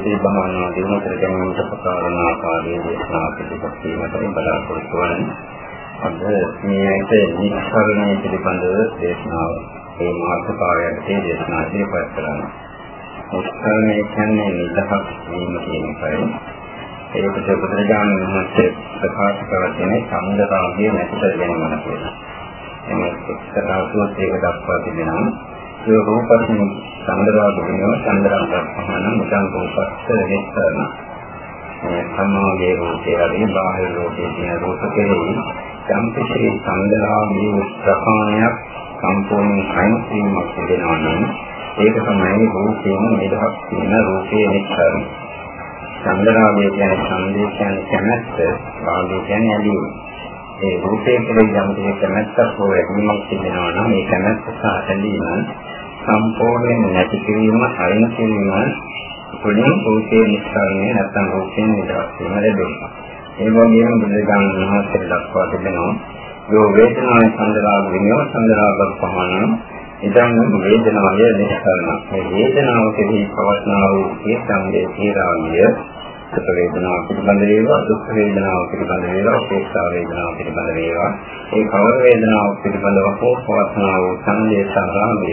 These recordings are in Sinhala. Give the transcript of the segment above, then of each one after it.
මේ භාවනා දිනු කර ගැනීමට ප්‍රකාරන ආකාරයේ දේශනා පිළිපැද වීමට බලාපොරොත්තු වන්නේ. අද මේක නිස්සාරණය පිළිබඳව දේශනාව ඒ මාතෘකාවයට දේශනා ඉදිරිපත් කරනවා. නිස්සාරණය කියන්නේ නිදහස් වීම කියන එකයි. ඒකට බුදුරජාණන් වහන්සේ ප්‍රකාශ කරන සම්දරාගය නැති කර ගැනීම කියලා. එමේ එක්තරා සූත්‍රයක දක්වා තිබෙනවා. ඒ රූපස්මින් චන්ද්‍රාග වෙනවා චන්ද්‍රාග පහන මුදන් රූපස්ස නිස්සාරණ. මේ සමාගයේ රූපය හරි බාහිර ලෝකයේ තියෙන රූප කෙරෙහි සම්පූර්ණ චන්ද්‍රාගයේ ප්‍රකාණයක් සම්පූර්ණ සංකීර්ණයක් වෙනවා නම් ඒක තමයි රූපයෙන් නිදහස් වෙන රූපයේ නිස්සාරණ. චන්ද්‍රාගය කියන්නේ ඡන්දේ කියන්නේ කැමැත්ත, රාගය කියන්නේ ඇලීම. ඒ රූපයේ කෙරෙහි යම් කෙනෙක් කැමැත්තක් හෝ ඇලීමක් තිබෙනවා නම් මේ කැමැත්ත සහ ඇලීම සම්පූර්ණයෙන් නැති කිරීම අයින් කිරීම තුළින් රූපයේ නිස්සාරණය නැත්නම් රූපයෙන් නිදහස් වීම ලැබෙනවා. ඒ වගේම බුදුදාන මහත්කේ දක්වා තිබෙනවා යෝ වේදනාවේ සඳරාග විනෝ සඳරාගක් පහන ඉදන් වේදනාවය නිස්සාරණ. මේ වේදනාව කෙරෙහි පවස්නා වූ ඒ සංදේ තීරාවිය සුඛ වේදනාව පිළිබඳ වේවා දුක් වේදනාව පිළිබඳ වේවා උපේක්ෂා වේදනාව පිළිබඳ වේවා ඒ කවර වේදනාව පිළිබඳව හෝ පවස්නා වූ සංදේ සාරාමය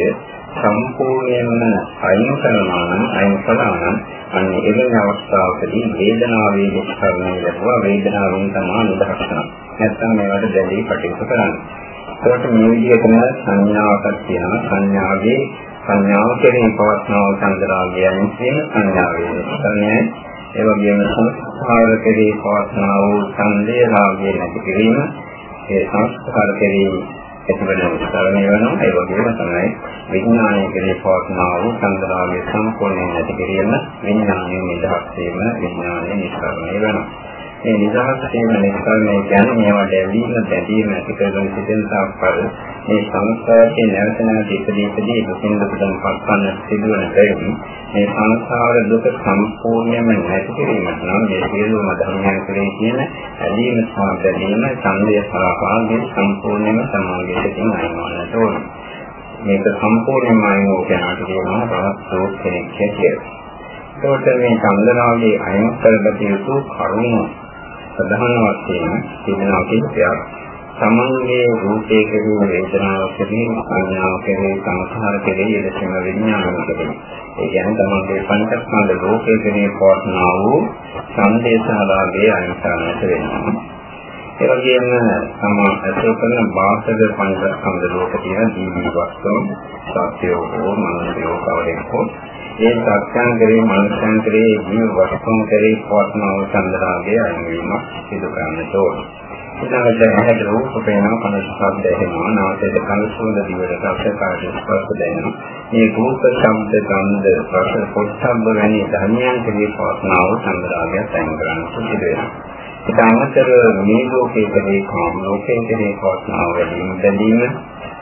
සම්පූර්ණයෙන්ම අයින් කරනවා නම් අයින් කළා නම් අන්න එවැනි අවස්ථාවකදී වේදනාවේ විස්තරණය ලැබුවා වේදනාවෙන් තමයි නිදහස් වෙනවා. නැත්නම් මේවට දැඩි කටයුතු කරන්නේ. ඒකට මේ විදිහටම සංඥාවක් තියෙනවා. සංඥාවේ සංඥාව කෙරෙහි පවස්නව චන්ද්‍රාගයන් කියන සංඥාවේ විස්තරණයයි. ඒ වගේම සංස්කාර කෙරෙහි පවස්නා වූ ඡන්දේ රාගය නැති කිරීම ඒ සංස්කාර කෙරෙහි එතකොට විස්තරණය වෙනවා. ඒ වගේම තමයි විඥානය කෙරේ පවත්නා වූ සංග්‍රහයේ සම්පූර්ණ නැති කිරීම විඥානයේ නිදහස් වීම විඥානයේ නිස්කරණය වෙනවා. මේ නිදහස් වීම නිස්කරණය කියන්නේ මේවා දැවීම බැඳීම ඇති කරන සිතෙන් සාප්පර මේ සංස්කාරයේ නැවත නැවත ඉදදී ඉදදී දුකින් දුකෙන් පස්සන්න සිදුවන බැවින් මේ සංසාර දුක සම්පූර්ණයෙන්ම නැති කිරීමට නම් මේ සියලුම ධර්මයන් කෙරේ කියන ඇලීම සහ බැඳීම ඡන්දය සහ පාග්‍ය සම්පූර්ණයෙන්ම සමාගයකින් අයින්වන්නට ඕනේ. මේක සම්පූර්ණයෙන්ම අයින් වූ කෙනාට කියනවා රහත් කෙනෙක් කියලා. ඒකට මේ චන්දනාවේ අයින් කරගත යුතු කරුණු ප්‍රධාන වශයෙන් තිබෙනවා කියලයක්. සමන්ගේ රූපේ කෙරෙහි වේදනාව කෙරෙහි සංඥාව කෙරෙහි සංස්කාර කෙරෙහි එලෙසම විඥාන කෙරෙහි. ඒ කියන්නේ තමන්ගේ පංචස්කන්ධ ලෝකයේ කෙරෙහි පවත්නා වූ සංදේශාලාභයේ අනිසාරණයට වෙනවා. ඒ වගේම තම ඇසුර කරන බාහිර පංචස්කන්ධ ලෝක තියෙන දීවි වස්තුන් සත්‍යෝ හෝ මනෝයෝ කවරෙක් හෝ ඒ සත්‍යං කරේ මනසං කරේ ජීව වස්තුන් කරේ පවත්නා චන්දරාගයේ අයින්වීම සිදු කරන්නට ඕන. ඊළඟට ඇහැට රූප පේනවා කන ශබ්ද ඇහෙනවා නාසයට කන සුවඳ දිවට රස කාය ස්පර්ශ දැනෙනවා. මේ රූප ශබ්ද ගන්ධ රස පොට්ටබ්බ වැනි ධර්මයන් කෙරේ පවත්නා වූ චන්දරාගය අයින් කරන්න සිදු වෙනවා. ඊට අමතර මේ ලෝකයේ කෙරේ කාම ලෝකයේ කෙරේ පවත්නා වූ බැඳීම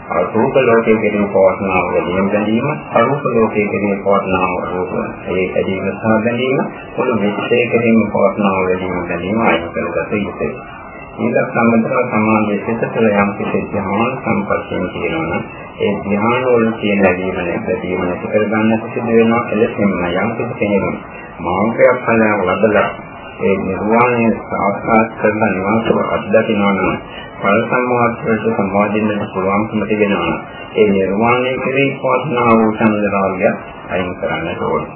අරූප ලෝකයේ කෙරෙහි පවත්නා වූ බැඳීම අරූප ලෝකයේ කෙරෙහි පවත්නා වූ ඒ ඇදීම සහ බැඳීම මුළු විශ්වයේ කෙරෙහි පවත්නා වූ බැඳීම අයින් කරගත යුතුයි. ඊට සම්බන්ධව සමාජයේ සිත තුළ යම් කිසි ධ්‍යාන සම්පත්තියක් තියෙනවා ඒ ධ්‍යාන වල තියෙන ලැබීම නැතිවීම නැති කරගන්නට සිදු වෙනවා එලෙසින්ම යම් කිසි කෙනෙකු මාර්ගයක් ඵලයක් ලබලා ඒ නිර්වාණය සාක්ෂාත් කරලා නිවන් සුව අත්දකිනවා නම් ඵල සම්මාදයට සම්බන්ධින්න පුළුවන්කම තිබෙනවා. ඒ නිර්වාණය කෙරෙහි පවත්නා වූ චන්දරාගය අයින් කරන්නට ඕනේ.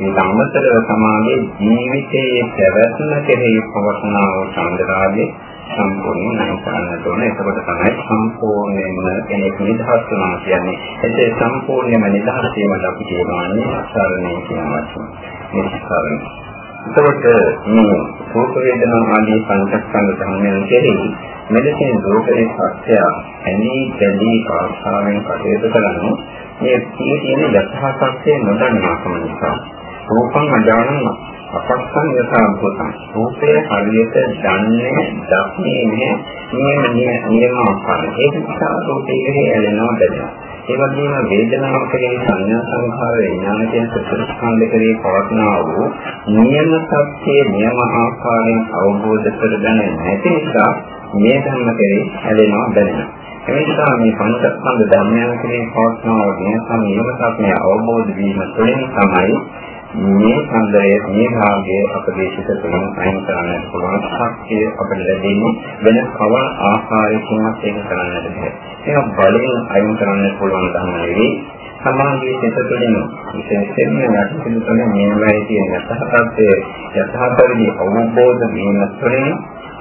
මේ අමතරව සමාගයේ ජීවිතයේ පැවැත්ම කෙරෙහි පවත්නා වූ චන්දරාගය සම්පූර්ණ නැති කරන්නට ඕනේ. එතකොට තමයි සම්පූර්ණයෙන්ම කෙනෙක් නිදහස් වෙනවා කියන්නේ. ඒ සම්පූර්ණයෙන්ම නිදහස් වීමට අපි කියනවානේ අසරණේ කියන වචන. නිස්සාරණය. එතකොට මේ රූප වේදනා ආදී පංචස්කන්ධ ධර්මයන් කෙරෙහි මෙලෙසින් රූපේ සත්‍ය ඇනී බැඳී ආශාවෙන් කටයුතු කරන්නේ මේ තියෙන යථා සත්‍ය නොදන්නාකම නිසා. රූපං අජානන අපස්සන් යථාභූතං. රූපය හරියට දන්නේ දක්න්නේ නැහැ මේ නියම ආකාරය ඒක නිසා රූපයේ ඇලෙනවා බැලෙනවා ඒ වගේම වේදනාව කෙරෙහි සංඥා සංඛාර විඥාන කියන සතරස්කන්ධ කෙරෙහි පවත්නා වූ නියම සත්‍ය නියම ආකාරයෙන් අවබෝධ කරගන්න නැති නිසා මේ ධර්ම කෙරෙහි ඇලෙනවා දැනෙනවා. ඒ නිසා මේ පංචස්කන්ධ ධර්මයන් කෙරෙහි පවත්නා වූ නියම නියම සත්‍ය අවබෝධ වීම තුළින් තමයි මේ සම්දරයේ මේ භාගයේ අපේ සිත තුළින් අයින් කරන්නට පුළුවන් ශක්තිය අපිට ලැබෙන්නේ වෙන කව ආකාරයකින්වත් ඒක කරන්නට බැහැ. ඒක බලයෙන් අයින් කරන්නට පුළුවන් ධර්ම නෙවෙයි. සමාධියේ සිත තුළින් විශේෂයෙන්ම යටිසිත තුළින් මේවායේ තියෙන යථාර්ථයේ යථාර්ථයේ අවබෝධ වීම තුළින්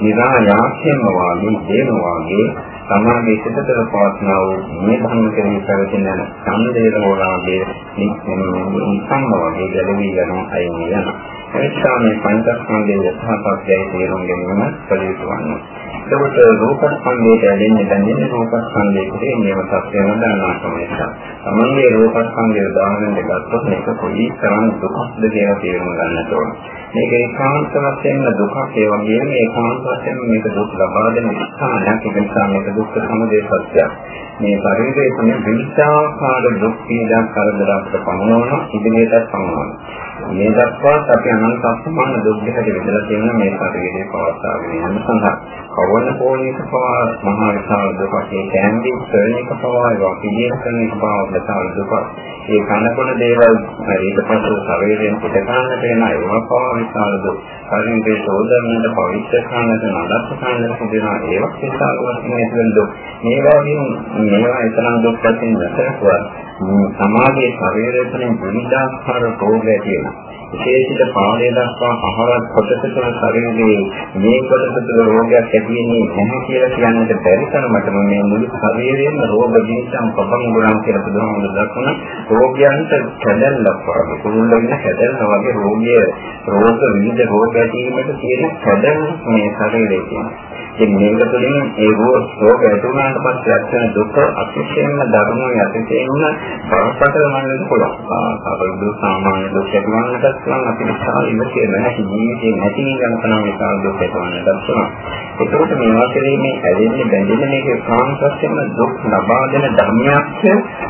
නිරායාසයෙන්ම වාගේ දේන වාගේ සමාගයේ සිතතර පවත්නා වූ මේ ධර්ම කෙරෙහි පැවතෙන සම්දේශ වෝරාගේ නිසං වාගේ ගැලවී යන අයින් යන එනිසා මේ පංචස්කන්ධයේ යථාර්ථයයි තේරුම් ගැනීම කළ යුතු වන්නේ. එතකොට රූපස්කන්ධයට ඇලෙන්නේ දැනෙන්නේ රූපස්කන්ධයේ නියම තත්ත්වය නොදන්නා නිසා. තමන්ගේ රූපස්කන්ධය උදාහරණයක් ගත්තොත් මේක කොයි තරම් දුකක්ද කියලා තේරුම් ගන්නට ඕන. මේක ඒකාන්ත වශයෙන්ම දුකක් ඒ වගේම ඒකාන්ත වශයෙන් මේක දුක් ලබා දෙන ස්ථානයක් ඒ නිසා මේක දුක්ඛ සමුදය සත්‍යයක්. මේ ශරීරයේ තියෙන විවිධාකාර දුක් පීඩා කරදර අපිට පමනවන ඉදිරියටත් පමනවන. මේ දක්වා අපි අනන්ත අසමාන දුක් දෙකට බෙදලා තියෙන මේ ශරීරයේ පවත්වාගෙන යන සඳහා කවන කෝණයක පවා මහා විශාල දුකක් ඒ කැන්ඩි කරන එක පවා ඒවා පිළියෙල කරන එක පවා විශාල දුකක්. ඒ කනකොන දේවල් ඊට පස්සේ ශරීරයෙන් පිට කරන්නට වෙන ඒවා පවා විශාල දුක්. ශරීරයේ සෝදන්නට පවිත්‍ර කරන්නට නඩත් කරන්නට සිදෙන ඒවා විශාල වශයෙන් දුක්. මේවා වලින් මේවා එතරම් දුක් වශයෙන් නැතරකුවා සමාජයේ ශරීරය තුළින් විවිධාකාර රෝග ඇති වෙනවා. විශේෂිත පාදයේ දක්වා අහවල් කොටස තුළ ශරීරයේ මේ කොටස තුළ රෝගයක් ඇති වෙන්නේ නැහැ කියලා කියන්නට බැරි තරමටම මේ මුළු ශරීරයේම රෝග ජීවිතම් පබංගුරම් කියලා බුදුහාමුදුරුවෝ දක්වන රෝගයන්ට කැදල්ලක් වගේ කුරුල්ල වෙන කැදල්ල වගේ රෝගය රෝග විවිධ රෝග ඇතිවීමට තියෙන කැදල් මේ ශරීරයේ තියෙනවා. ඉතින් මේක තුළින් ඒ රෝග ඇති වුණාට පස්සේ ඇතිවන දුක අතිශයින්ම දරුණු යටිතේම බරපතල වන්නත් පුළුවන්. සාපේක්ෂව සාමාන්‍ය දුක් ඇතිවන්නටත් පුළුවන් අපි විශාල ඉවසිය නැති ජීවිතේ නැති යන තරම් විශාල දුක් ඇතිවන්නටත් පුළුවන්. ඒකෝට මේවා කෙරෙන්නේ ඇලෙන්නේ බැඳෙන්නේ මේක කාමසත්‍යම දුක් ලබා දෙන ධර්මයක්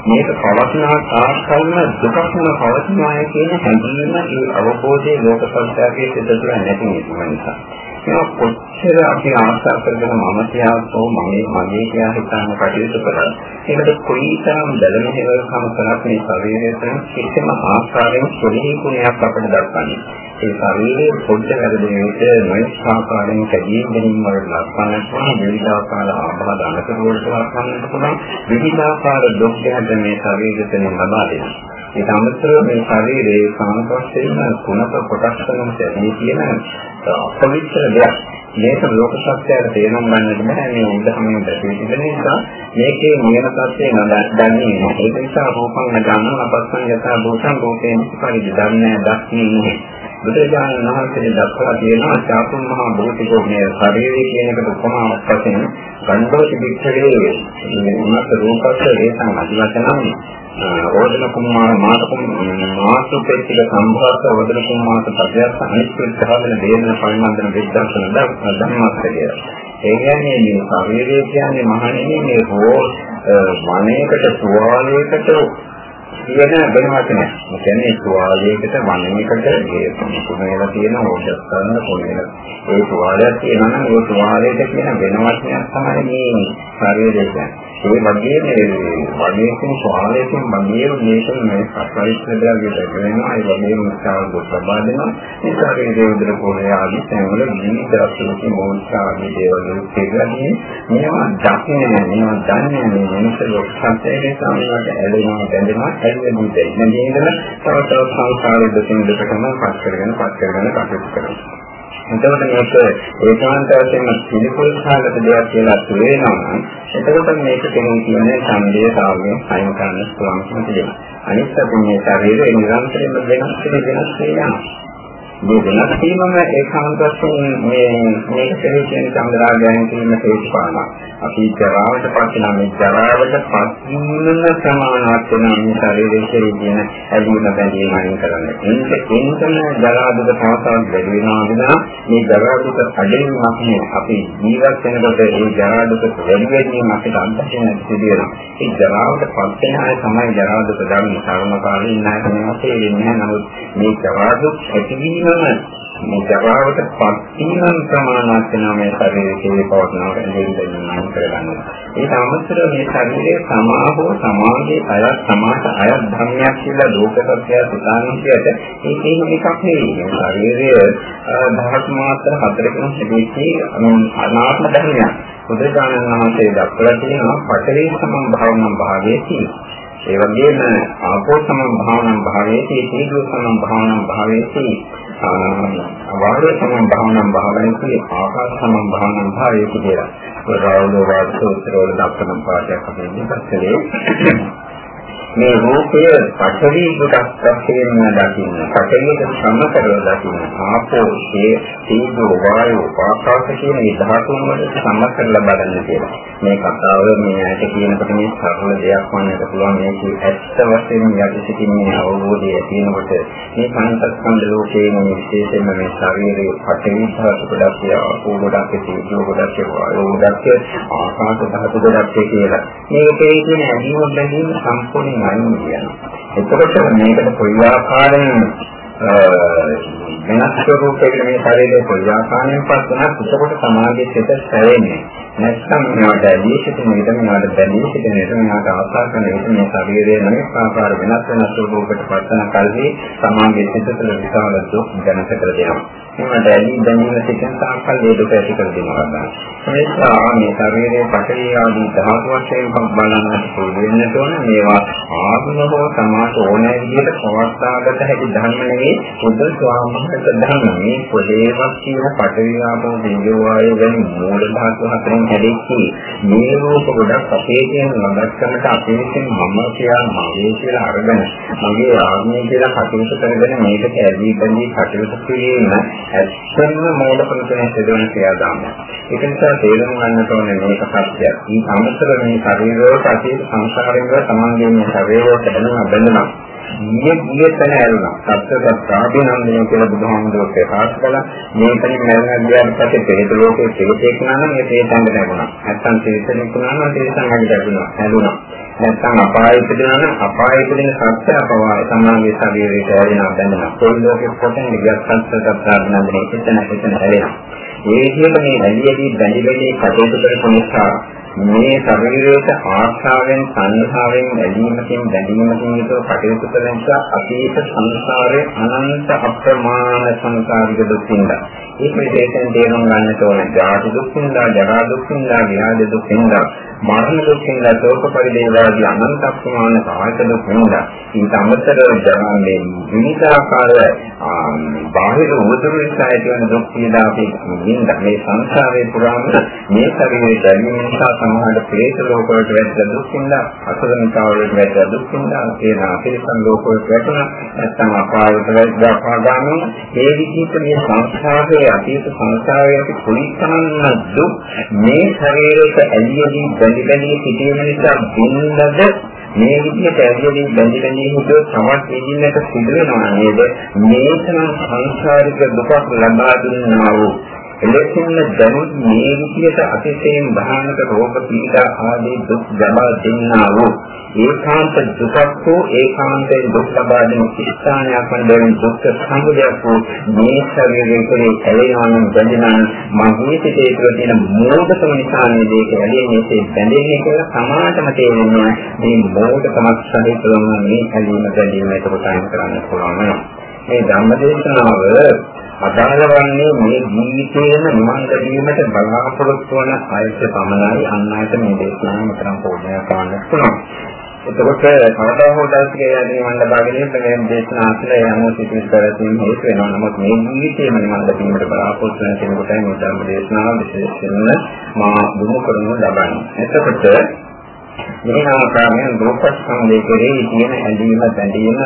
මේක පවතිනා තාක්කල්ම දුකක්ම පවතිනාය කියන හැඟීම ඒ අවබෝධයේ ලෝක සංස්කාරයේ සිට තුළ නැති නිසා. ඒක කොච්චර අපි ආශා කරගෙන මම කියවෝ මම මගේ කියලා හිතන කටයුතු කරා. ඒකට කොයිතරම් බැලෙන හේවකම් කරත් මේ ශරීරයට කිසිම ආකාරයෙන් සොලී කුණයක් අපිට දක්වන්නේ. ඒ ශරීරයේ පොඩ්ඩ වැඩෙන විට නොයෙක් ආකාරයෙන් කැදී ගැනීම වල ලක්ෂණ තියෙන විවිධාකාර ආබාධ අනතුරු වලට ලක්වන්නට පුළුවන්. විවිධාකාර දුක් ගැට මේ ශරීරයට ලබා දෙනවා. ඒක අමතරව මේ ශරීරයේ සාමපස්සේන කුණක කොටස් වලින් ඇදී තියෙන අපවිත්‍ර දෙයක්. මේක ලෝක සත්‍යයට තේරුම් ගන්නට බෑ මේ උදාහරණයක් දැක්වෙන නිසා මේකේ නියම තත්ත්වය නදන්නේ නැහැ. ඒක නිසා රූපං නගන්න අපස්සන් යථා භූතං රූපේන පරිදි දන්නේ දක්න්නේ නැහැ. බුදුරජාණන් වහන්සේ දක්වලා තියෙනවා චාතුම් මහා භෞතිකෝ මේ ශරීරය කියන එකට උපමාවක් වශයෙන් ගණ්ඩෝති පිටකේ උන්නත රූපස්ස වේසං අදිවචනම් ඕදන කුමාර මාතකුම් මාසුපේතික සම්භාෂ ඕදන කුමාර පදයක් අනිත්‍ය සහගත දේන පරිමන්දන විද්‍යාසන ධර්මස්තකය. ඒ කියන්නේ මේ ශරීරය කියන්නේ මහණෙනි මේ හෝ වනයේකට තුවාලයකට කියන වෙන වචනයක්. ඒ කියන්නේ තුවාලයකට වනයේකට ඒ කුණේලා තියෙන ඕජස් කරන කුණේලා ඒ තුවාලයක් තියෙනවා නම් ඒ තුවාලයට කියන වෙන වචනයක් තමයි මේ ශරීරය කියන්නේ. ඒ වගේම වගේකින් ස්වාලයෙන් මගේම මේකෙන් මේ පරිච්ඡේදය දෙකවෙනවා ඒ වගේම උත්සාහ කොට ලබා දෙනවා. ඒ ශරීරයේ උදර පොළේ ආදී තැන්වල විවිධ අසුරුකි මෝල්සා ආදී දේවල් පිළිගන්නේ මේවා දකින්නේ මේවා දන්නේ මේ මිනිස් ලෝක සත්‍යයේ සාමයට ඇලෙනවා බැඳෙනවා ඇලෙන්නේ දෙන්නේ නේද තව තව සංස්කාරයේ දෙකින් දෙකම පස් කරගෙන පස් කරගෙන කටයුතු කරනවා. එතකොට මේක ඒකාන්ත වශයෙන්ම පිළිකුල් සාගත දෙයක් කියලා තේරෙනවා නම් එතකොට මේක කෙනෙක් කියන්නේ ඡන්දය සාගයෙන් අයින් කරන්න පුළුවන් කියලා. අනිත් අපි මේ ශරීරය නිරන්තරයෙන්ම වෙනස් වෙන වෙනස් වෙනවා. මේ වෙනස් වීමම ඒකාන්ත වශයෙන් මේ මේක කෙරෙහි කියන සම්දරාගයන් කියන හේතුපාන. අපි ජරාවට පත් වෙනා මේ ජරාවට පත් වීමම සමානවත් වෙන මේ ශරීරයේ කෙරෙහි කියන ඇලීම බැඳීම අයින් කරන්න. එනික එන්තම ජරා දුක තවතවත් වැඩි වෙනවා විනා මේ ජරා දුක අඩේවීමක් නේ අපි ජීවත් වෙනකොට ඒ ජරා දුක වැඩි වෙනීම අපිට අත්දැකීම සිදු වෙනවා. ඒ ජරාවට පත් වෙන අය තමයි ජරා දුක දන්නේ. සාමාන්‍ය කාලේ ඉන්න අය තමයි තේරෙන්නේ නැහැ. නමුත් මේ ජරා දුක් ඇතිවීම මේ ජරාවට පත්වීම ප්‍රමාණවත් වෙනවා මේ ශරීරයේ පවත්නක දෙවිදෙනා කරගන්න. ඒක අමතරව මේ ශරීරයේ සමාහෝ සමාජයේ අය සමාජ අය ධර්මයක් කියලා ලෝක සත්‍යය සිතානියට ඒකේ එකක් නෙවෙයි. මේ ශරීරය දහස් මාත්‍ර හතරකින් සිදුවෙච්චි අනාත්ම ධර්මයක්. බුදුරජාණන් වහන්සේ දක්වලා තියෙනවා පඨවි සමන් භාවනා භාවයේ තියෙනවා. ඒ වගේම ආපෝ සමන් භාවනා භාවයේ තීජෝ සමන් භාවනා භාවයේ වායු සමන් භාවනා භාවයේ ආකාශ සමන් භාවනා භාවයේ කියලා. රාවුල වාද සූත්‍රවල දක්වන පාඩයක් අපි ඉස්සෙල්ලා මේ රූපය පඨවි කොටස් වශයෙන් දකින්න. පඨවියට සම්මතරව දකින්න. ආපෝ, තේජෝ, වායෝ, ආකාශ කියන මේ ධාතුන් වලට සම්මතරලා බලන්න කියලා. මේ කතාව මේ ඇට කියනකොට මේ සරල දෙයක් වන්නට පුළුවන්. මේක ඇත්ත වශයෙන්ම යටි සිටින්නේ අවබෝධය තියෙනකොට මේ පංචස්කන්ධ ලෝකයේ මේ විශේෂයෙන්ම මේ ශරීරයේ පඨවි ධාතු කොටස්, ආපෝ කොටස්, තේජෝ කොටස්, වායෝ කොටස්, ආකාශ ධාතු කොටස් කියලා. මේකේ තියෙන ඇදීම බැඳීම සම්පූර්ණ අයින් කියනවා. එතකොට මේකට කොයි ආකාරයෙන් වෙනස් ස්වරූපයකට මේ ශරීරයේ කොයි ආකාරයෙන් පත් වුණත් එතකොට සමාජයේ සිට සැරෙන්නේ. නැත්නම් මේවට ඇදී සිටින විට මේවට බැඳී සිටින විට මේවට ආශා කරන විට මේ ශරීරයේ නොයෙක් ආකාර වෙනස් වෙනස් ස්වරූපයකට පත් වන කල්හි සමාජයේ සිට තුළ විශාල දුක් දැනට කර දෙනවා. මේවට ඇදී දැනීම සිටින තාක්කල් ඒ දුක ඇති කර දෙනවා. ඒ නිසා මේ ශරීරයේ පටවි ආදී ධාතු වශයෙන් බලන්නට පුළුවන් වෙනට ඕන මේවා ආත්මව සමාජ ඕනෑ විදිහට පවත්වාගත හැකි ධර්ම නෙවෙයි බුද්ධ ස්වාමීන් ධර්ම මේ පොදේවක් කියන පටවි ආපෝ බිඳුව වායු ගැන මූල ධාතු හතරෙන් හැදෙච්චි මේ රූප ගොඩක් අපේ තියෙන ලබක්කමට අපේ විසින් මම කියලා මගේ කියලා අරගෙන මගේ ආත්මය කියලා කටයුතු කරගෙන මේකට ඇදී බැඳී කටයුතු කිරීම ඇත්තම මූල ප්‍රතිනේ සිදුවන ක්‍රියාදාමයක්. ඒක නිසා තේරුම් ගන්නට ඕනේ මේක සත්‍යයක්. මේ අමතර මේ ශරීරයට අතීත සංසාරයෙන් සමාන්ගේ මේ ශරීරයට බැඳෙනවා බැඳෙනවා. ඊයේ ඊයේ තැන ඇරුණා. සත්‍යක ප්‍රාපිනන්දනය කියලා බුදුහාමුදුරුවෝ ප්‍රකාශ කළා. මේකෙන් මරණ ගියාට පස්සේ පෙරේත ලෝකේ පිළිපෙක් නම් ඒ තේතංග ලැබුණා. නැත්තම් තේසනෙක් වුණා නම් තේසංග ලැබුණා. හැදුණා. නැත්තම් අපායෙ ඉපදෙනා නම් අපායෙ ඉපදෙන සත්‍ය අපවා සමාගයේ ශරීරයට ඇරෙනවා බැඳෙනවා. කොයි ලෝකෙ කොටෙන් ගියත් සත්‍යක ප්‍රාපිනන්දනය එතන එතන ඇරෙනවා. ඒ විදිහට මේ ඇලියදී බැඳි බැඳි කටයුතු කරපු නිසා මේ ශරීරයට ආශාවෙන් සංහාවෙන් ඇලීමකින් බැඳීමකින් යුතුව කටයුතු කළ නිසා අතීත සංසාරයේ අනන්ත අප්‍රමාණ සංසාරික දුකින්ද ඒක විශේෂයෙන් තේරුම් ගන්නට ඕන ජාති දුකින්ද ජරා දුකින්ද ව්‍යාධි දුකින්ද මරණ දුකින්ද ශෝක පරිදේවාදී අනන්ත අප්‍රමාණ සාහිත දුකින්ද ඊට අමතරව ජනන්නේ විවිධාකාර බාහිර උතුරු නිසා ඇතිවන දුක් පීඩා අපි මේ සංසාරේ පුරාම මේ ශරීරයේ දැනීම නිසා සමහර ප්‍රේත ලෝක වලට වැටලා දුක් විඳා අසරණතාව වලට වැටලා දුක් විඳා ඒ අපිරිසන් ලෝක වලට වැටුණා. නැත්නම් අපායට වැටලා අපාගාමී මේ විදිහට මේ සංස්කාරයේ අතීත සංස්කාරයේ අපි කුලිතනන්න දුක් මේ ශරීරයට ඇලියදී බැඳි බැඳි සිටීම නිසා බින්දද මේ විදිහට ඇලියදී බැඳි බැඳි හිතුව තවත් එදිනකට සිදු වෙනවා නේද මේකනම් සංසාරික දුකක් ලබා දුන්නා වූ එලෙසින්ම දැනුත් මේ විදියට අතිශයින් භයානක රෝග පීඩා ආදී දුක් ලබා දෙන්නා වූ ඒකාන්ත දුකක් හෝ ඒකාන්තයෙන් දුක් ලබා දෙන ස්ථානයක් වන බැවින් දුක් සමුදයක් වූ මේ ශරීරයේ කෙරේ ඇලෙනවනම් බැඳෙනවනම් මගේ සිතේ තුළ තියෙන මෝඩකම නිසා නේද ඒක ඇලෙන්නේ බැඳෙන්නේ කියලා සමාතම තේරෙන්නේ මේ මෝඩකමක් සහිතවම මේ ඇලීම බැඳීම එතකොට අයින් කරන්න පුළුවන් මේ ධම්මදේශනාව අදාළ වන්නේ මේ ජීවිතේම නිවන් දැකීමට බලාපොරොත්තු වන අයට පමණයි අන්නාට මේ දේශනාව මෙතරම් පොඩ්ඩක් කරන්න පුළුවන්. එතකොට කවදා හෝ දවසක යදී නිවන් ලබාගෙන මේ දේශනා අසල යමු සිටින කරතින් හේතු වෙනවා. නමුත් මේ ජීවිතේම නිවන් දැකීමට බලාපොරොත්තු වෙන කෙනෙකුට මේ ධර්ම දේශනාව විශේෂයෙන්ම මා දුරු කරනු ලබන්නේ. එතකොට මේ ආකාරයෙන් රූපස්කන්ධයේ කෙරෙහි තියෙන ඇලීම බැඳීම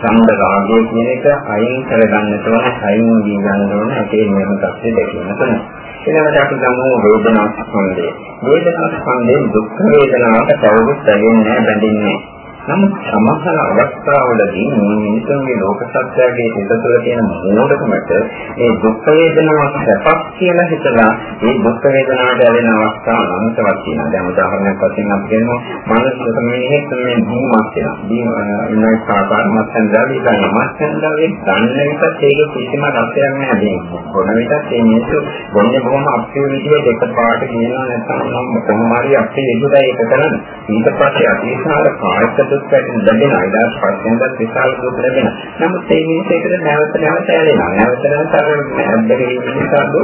ඡන්ද රාගය කියන එක අයින් කරගන්නට ඕන, අයින් වී ගන්න ඕන, ඒකේ නියම තත්ත්වය දැකීම තමයි. ඊළඟට අපි ගමු වේදනා ස්කන්ධය. වේදනා ස්කන්ධයෙන් දුක් වේදනාවට කවුරුත් ඇලෙන්නේ බැඳින්නේ නමුත් සමහර අවස්ථාවලදී මේ මිනිසුන්ගේ ලෝක සත්‍යයේ හිත තුළ තියෙන මෝඩකමට ඒ දුක් වේදනාවක් සැපක් කියලා හිතලා ඒ දුක් වේදනාවට ඇලෙන අවස්ථා අනන්තවත් තියෙනවා. දැන් උදාහරණයක් වශයෙන් අපි කියනවා මානසික මිනිහෙක් මේ භූමක් වෙනවා. මේ සාකාර මත්සන්දාවේ ගන්න මත්සන්දාවේ ගන්න විට ඒක කිසිම රසයක් නැහැ. බොන විටත් මේ මිනිස්සු බොන්නේ බොහොම අපේ විදිහට එක පාට කියනවා නැත්නම් නම් කොහොම හරි අපේ එදුරයි එක කරන්නේ. ඊට පස්සේ අතිශාල කායික දුක් ඇති ලැබෙනවා. ඊට පස්සේ විශාල දුක් ලැබෙනවා. නමුත් මේ මිනිස්සෙකුට නැවත නැවත ඇලෙනවා. නැවත නැවත අර බැරි මිනිස්සු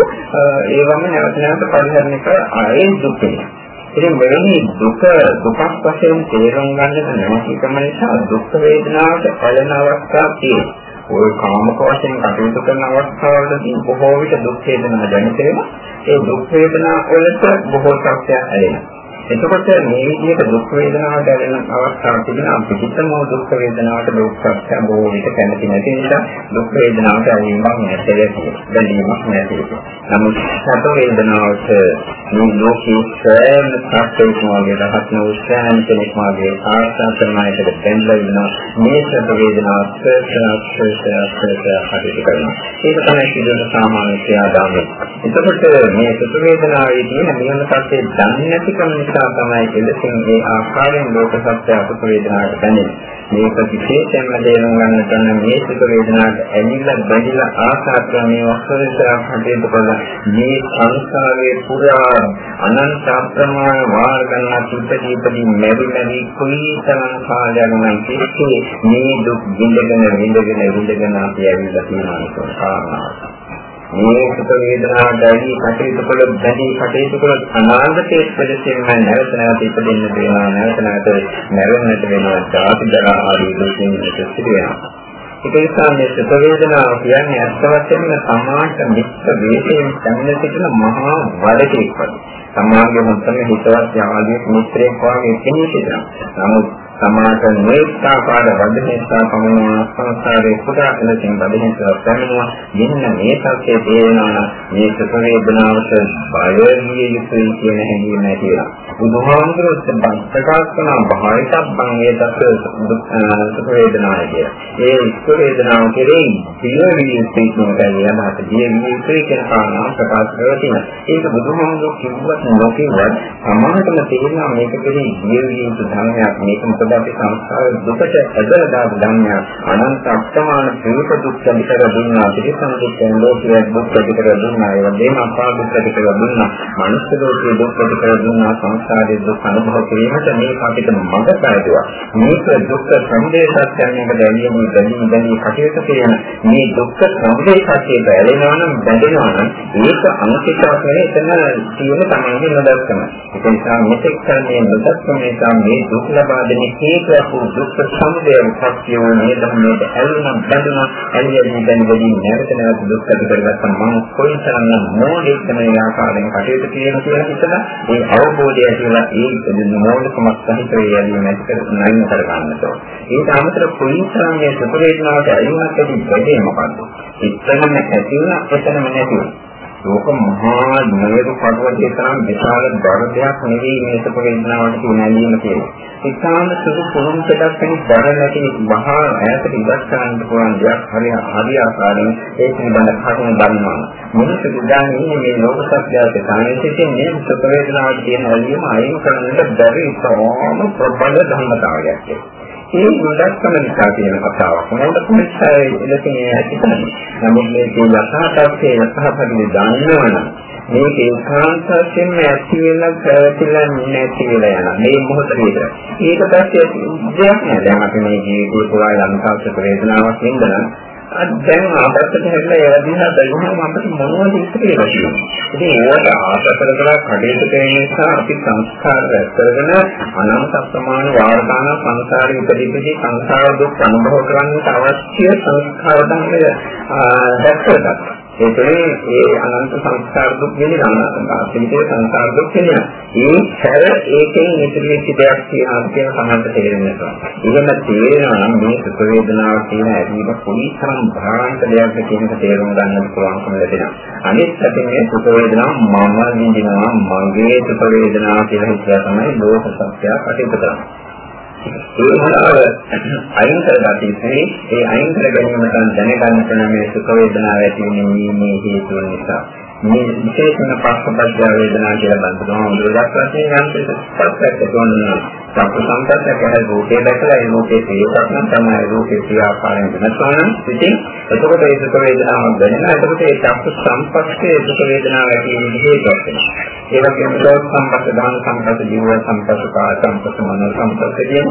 ඒවම නැවත නැවත පරිහරණය කර ආයේ දුක් වෙනවා. ඉතින් මෙවැනි දුක දුකක් වශයෙන් තේරුම් ගන්නට නැතිකම නිසා දුක් වේදනාවට ඇලෙන අවස්ථා තියෙනවා. ওই කාමක වශයෙන් කටයුතු කරන අවස්ථාවලදී බොහෝ විට දුක් වේදනා දැනෙනවා. ඒ දුක් වේදනා වලට බොහෝ සත්‍යය ඇලෙනවා. එතකොට මේ විදිහට දුක් වේදනාවට දැනෙන අවස්ථාවක් තිබෙනවා අපි හිතමු දුක් වේදනාවට දුක් සත්‍ය බොහෝ විට කැමති නැති නිසා දුක් වේදනාවට ඇලීමක් නැතේ බැඳීමක් නැතේ. නමුත් සැප වේදනාවට මේ ලෝකයේ සෑම සත්‍යයක්ම වගේ රහත් වූ සෑම කෙනෙක් වගේ ආසන්නයකට බැඳලා ඉන්නවා මේ සැප වේදනාව සත්‍යස්ත්‍යස්ත්‍යස්ත්‍ය කරනවා. ඒක තමයි සිදුවන සාමාන්‍ය ක්‍රියාදාමය. එතකොට මේ සුඛ වේදනාවේ තියෙන නියම සත්‍යය දන්නේ නැතිකම නිසා තමයි එලෙසින් මේ ආකාරයෙන් ලෝක සත්‍ය අපක වේදනාවට දැනෙන්නේ. මේක විශේෂයෙන්ම තේරුම් ගන්න තන මේ සුඛ වේදනාවට ඇලිලා බැඳිලා ආශා කරන මේ වස්තුවිසයක් හදේට බලන මේ සංසාරයේ පුරා අනන්ත අප්‍රමාණ වාර ගන්න සුද්ධදීපදී මෙරි මෙරි කුලී තරම් කාලයක් නම් කිසිේ මේ දුක් විඳගෙන විඳගෙන විඳගෙන අපි ඇවිල්ලා තියෙනවා කියන කාරණාව. මේ සුඛ වේදනා දැවි කටයුතු කළ බැඳී කටයුතු කළ අනාගතයේ ප්‍රදේශයෙන්ම නැවත නැවත ඉපදෙන්න වෙනවා නැවත නැවත මැරෙන්නට වෙනවා ධාතු ජරා ආදී දුකින් සිදු වෙනවා ඒක නිසා මේ සුඛ වේදනාව කියන්නේ අත්ත වශයෙන්ම සමාජ මිත්‍ර වේදයෙන් සම්මිල සිටින මහා වරකෙක් වගේ. සමාජයේ මුත්තම හිතවත් යාළුවෙක් මිත්‍රයෙක් වගේ කෙනෙක් වෙනවා. නමුත් සමාත මේකාකාර වදනේසා පමණ සංසාරේ පුරා එලෙසින් වදනේසා පැමිණුවා මෙන්න මේ සත්‍යය තේරෙනවා මේ සුඛ වේදනාවට බය විය යුතුයි කියන හැඟීම ඇති වෙනවා බුදුහාමුදුරුවෝ ප්‍රකාශ කරන භාවිතබ්බන් ඒ දස සුඛ වේදනාව කිය. ඒ සුඛ වේදනාව කෙරෙහි සිය විය යුතුයි කියන කලියමහත දිය විය යුතුයි කියන කාරණා ප්‍රකාශ කරලා තියෙනවා. ඒක බුදුහාමුදුරුවෝ කිව්වත් නොකියවත් සමානටම තේරෙනවා මේක කෙරෙහි දිය විය යුතු ධර්මයක් මේක මොකද අපි සංස්කාර දුකට ඇදලා දාපු ධර්මයක් අනන්ත අප්‍රමාණ ප්‍රේත දුක් පිටර දුන්නා පිළිසම් දුක් ලෝකයේ දුක් පිටර දුන්නා ඒ වගේම අපා දුක් පිටර දුන්නා මනුෂ්‍ය ලෝකයේ දුක් පිටර දුන්නා සංසාරයේ දුක් අනුභව කිරීමට මේක අපිට මඟ පැහැදුවා මේක දුක් සම්දේශයන්යක දැනීම දැනීම දැනීම කටයුතු කියන මේ දුක් සම්දේශයේ බැලෙනවා නම් බැඳෙනවා නම් ඒක අනුකේතයක් නෙවෙයි එතන තියෙන තමයි නොදක්කම. ඒ නිසා මෙතෙක් කරන්නේ නොදක්කම නිසා මේ දුක් ලබා දෙන හේතුවක් වූ දුක්ඛ සමුදය සත්‍ය වූ මේ ධර්මයට ඇලුනම් බැඳුනා ඇලියදී දැනගදී නැවත නැවත දුක් ඇති කරගත්ත. මම කොයිතරම් මොඩෙක්ද මේ ආකාරයෙන් කටයුතු කියන කියලා හිතලා ඒ අවබෝධය ඇතිවලා ඒ මොඩකමක් සහිත වේයදී නැති කර නැයින් කර ගන්නතෝ ඒක අමතර කොයිතරම් මේ සුඛ වේදනාවට ඇලුමක් ඇති වෙන්නේ මොකද්ද? එතනම ඇති වුණා එතනම නැති වුණා ලෝක මහා නේද පර්වතයේ තරම් විශාල බර දෙයක් නෙවෙයි මේ සුඛ වේදනාවට කියන ඇලීම කියන්නේ. ඉතාම සුදු පුරුම් දෙයක් වෙන බර නැති මහා ඈතට ඉවත් කරන්න පුළුවන් දෙයක් හරි හරි ආකාරයෙන් ඒ පිළිබඳ කරුණු දන්නවා. මොනසෙ උදාහරණයක් මේ ලෝක සත්‍යයේ සාහිත්‍යයෙන් මේ සුඛ වේදනාවට කියන ඇලීම අයින් කරන්නට බැරි ඉතාම ප්‍රබල ධර්මතාවයක්. ඒ ගොඩක්ම නිසා කියන කතාවක්. මොකද කොහොමද එලෙසින් ඇතිවෙන්නේ? නමුත් මේ යථාර්ථයේ යථාර්ථයේ දන්නවනම් මේක ඒකාන්ත වශයෙන්ම ඇති වෙලා පැවතිලා නැති වෙලා යනවා. මේ මොහොත විතර. ඒක පස්සේ දෙයක් නෑ. දැන් අපි මේ ජීවිතේ පුරා යම් කාලයක වේදනාවක් වින්දනම් අද දැන් ආපස්සට හැරිලා ඒවා දිහා බලුවම අපිට මොනවද ඉස්සරේ තියෙන්නේ. ඉතින් ඒවට ආපස්සට කරලා කඩේට කරන නිසා අපි සංස්කාර රැස් කරගෙන අනන්ත ප්‍රමාණ වාර්තාන සංසාරේ ඉපදිපදී සංසාර දුක් අනුභව කරන්නට අවශ්‍ය සංස්කාර ධර්ම රැස් කරගන්නවා. ඒකේ ඒ අනන්ත සංස්කාර දුක් වෙනවා අපිට සංස්කාර දුක් වෙනවා ඒ හැර ඒකෙන් ඉතිරි වෙච්ච දෙයක් තියෙනවා කියන සමහරට තේරෙන්නේ නැහැ එහෙම තේරෙනවා නම් මේ සුඛ වේදනාව කියන ඇදීම කොයිතරම් භයානක දෙයක්ද කියන එක තේරුම් ගන්නත් පුළුවන්කම ලැබෙනවා. අනිත් පැත්තෙන් මේ සුඛ වේදනාව මම විඳිනවා. මගේ සුඛ වේදනාව කියලා හිතලා තමයි ලෝක සත්‍යය කටයුතු කරන්නේ ඒ මොනවාද අයින් කරගන්න ඉන්නේ ඒ අයින් කර ගැනීම තමයි දැනගන්න මේ සුඛ වේදනාව ඇති වෙන්නේ මේ හේතුව නිසා. මේ විශේෂම පස්සපච්ච වේදනා කියලා බඳුනවා මුලක් වශයෙන් යම් පස්සක් තෝරනවා සම්ප සංකල්පයක් ගැන රූපේ දැකලා ඒ රූපේ තේරුම් ගන්න තමයි රූපේ ක්‍රියාකාරයෙන් වෙනස්වන. ඉතින් එතකොට ඒ සුඛ වේදනාවක් දැනෙනවා. එතකොට ඒ චක්ක සම්පස්සේ සුඛ වේදනාව ඇති වෙන හේතුවක් වෙනවා. ඒ වගේම සෝත් සම්පස්ස දාන සම්පස්ස ජීව සම්පස්ස කාය සම්පස්ස මනෝ සම්පස්ස කියන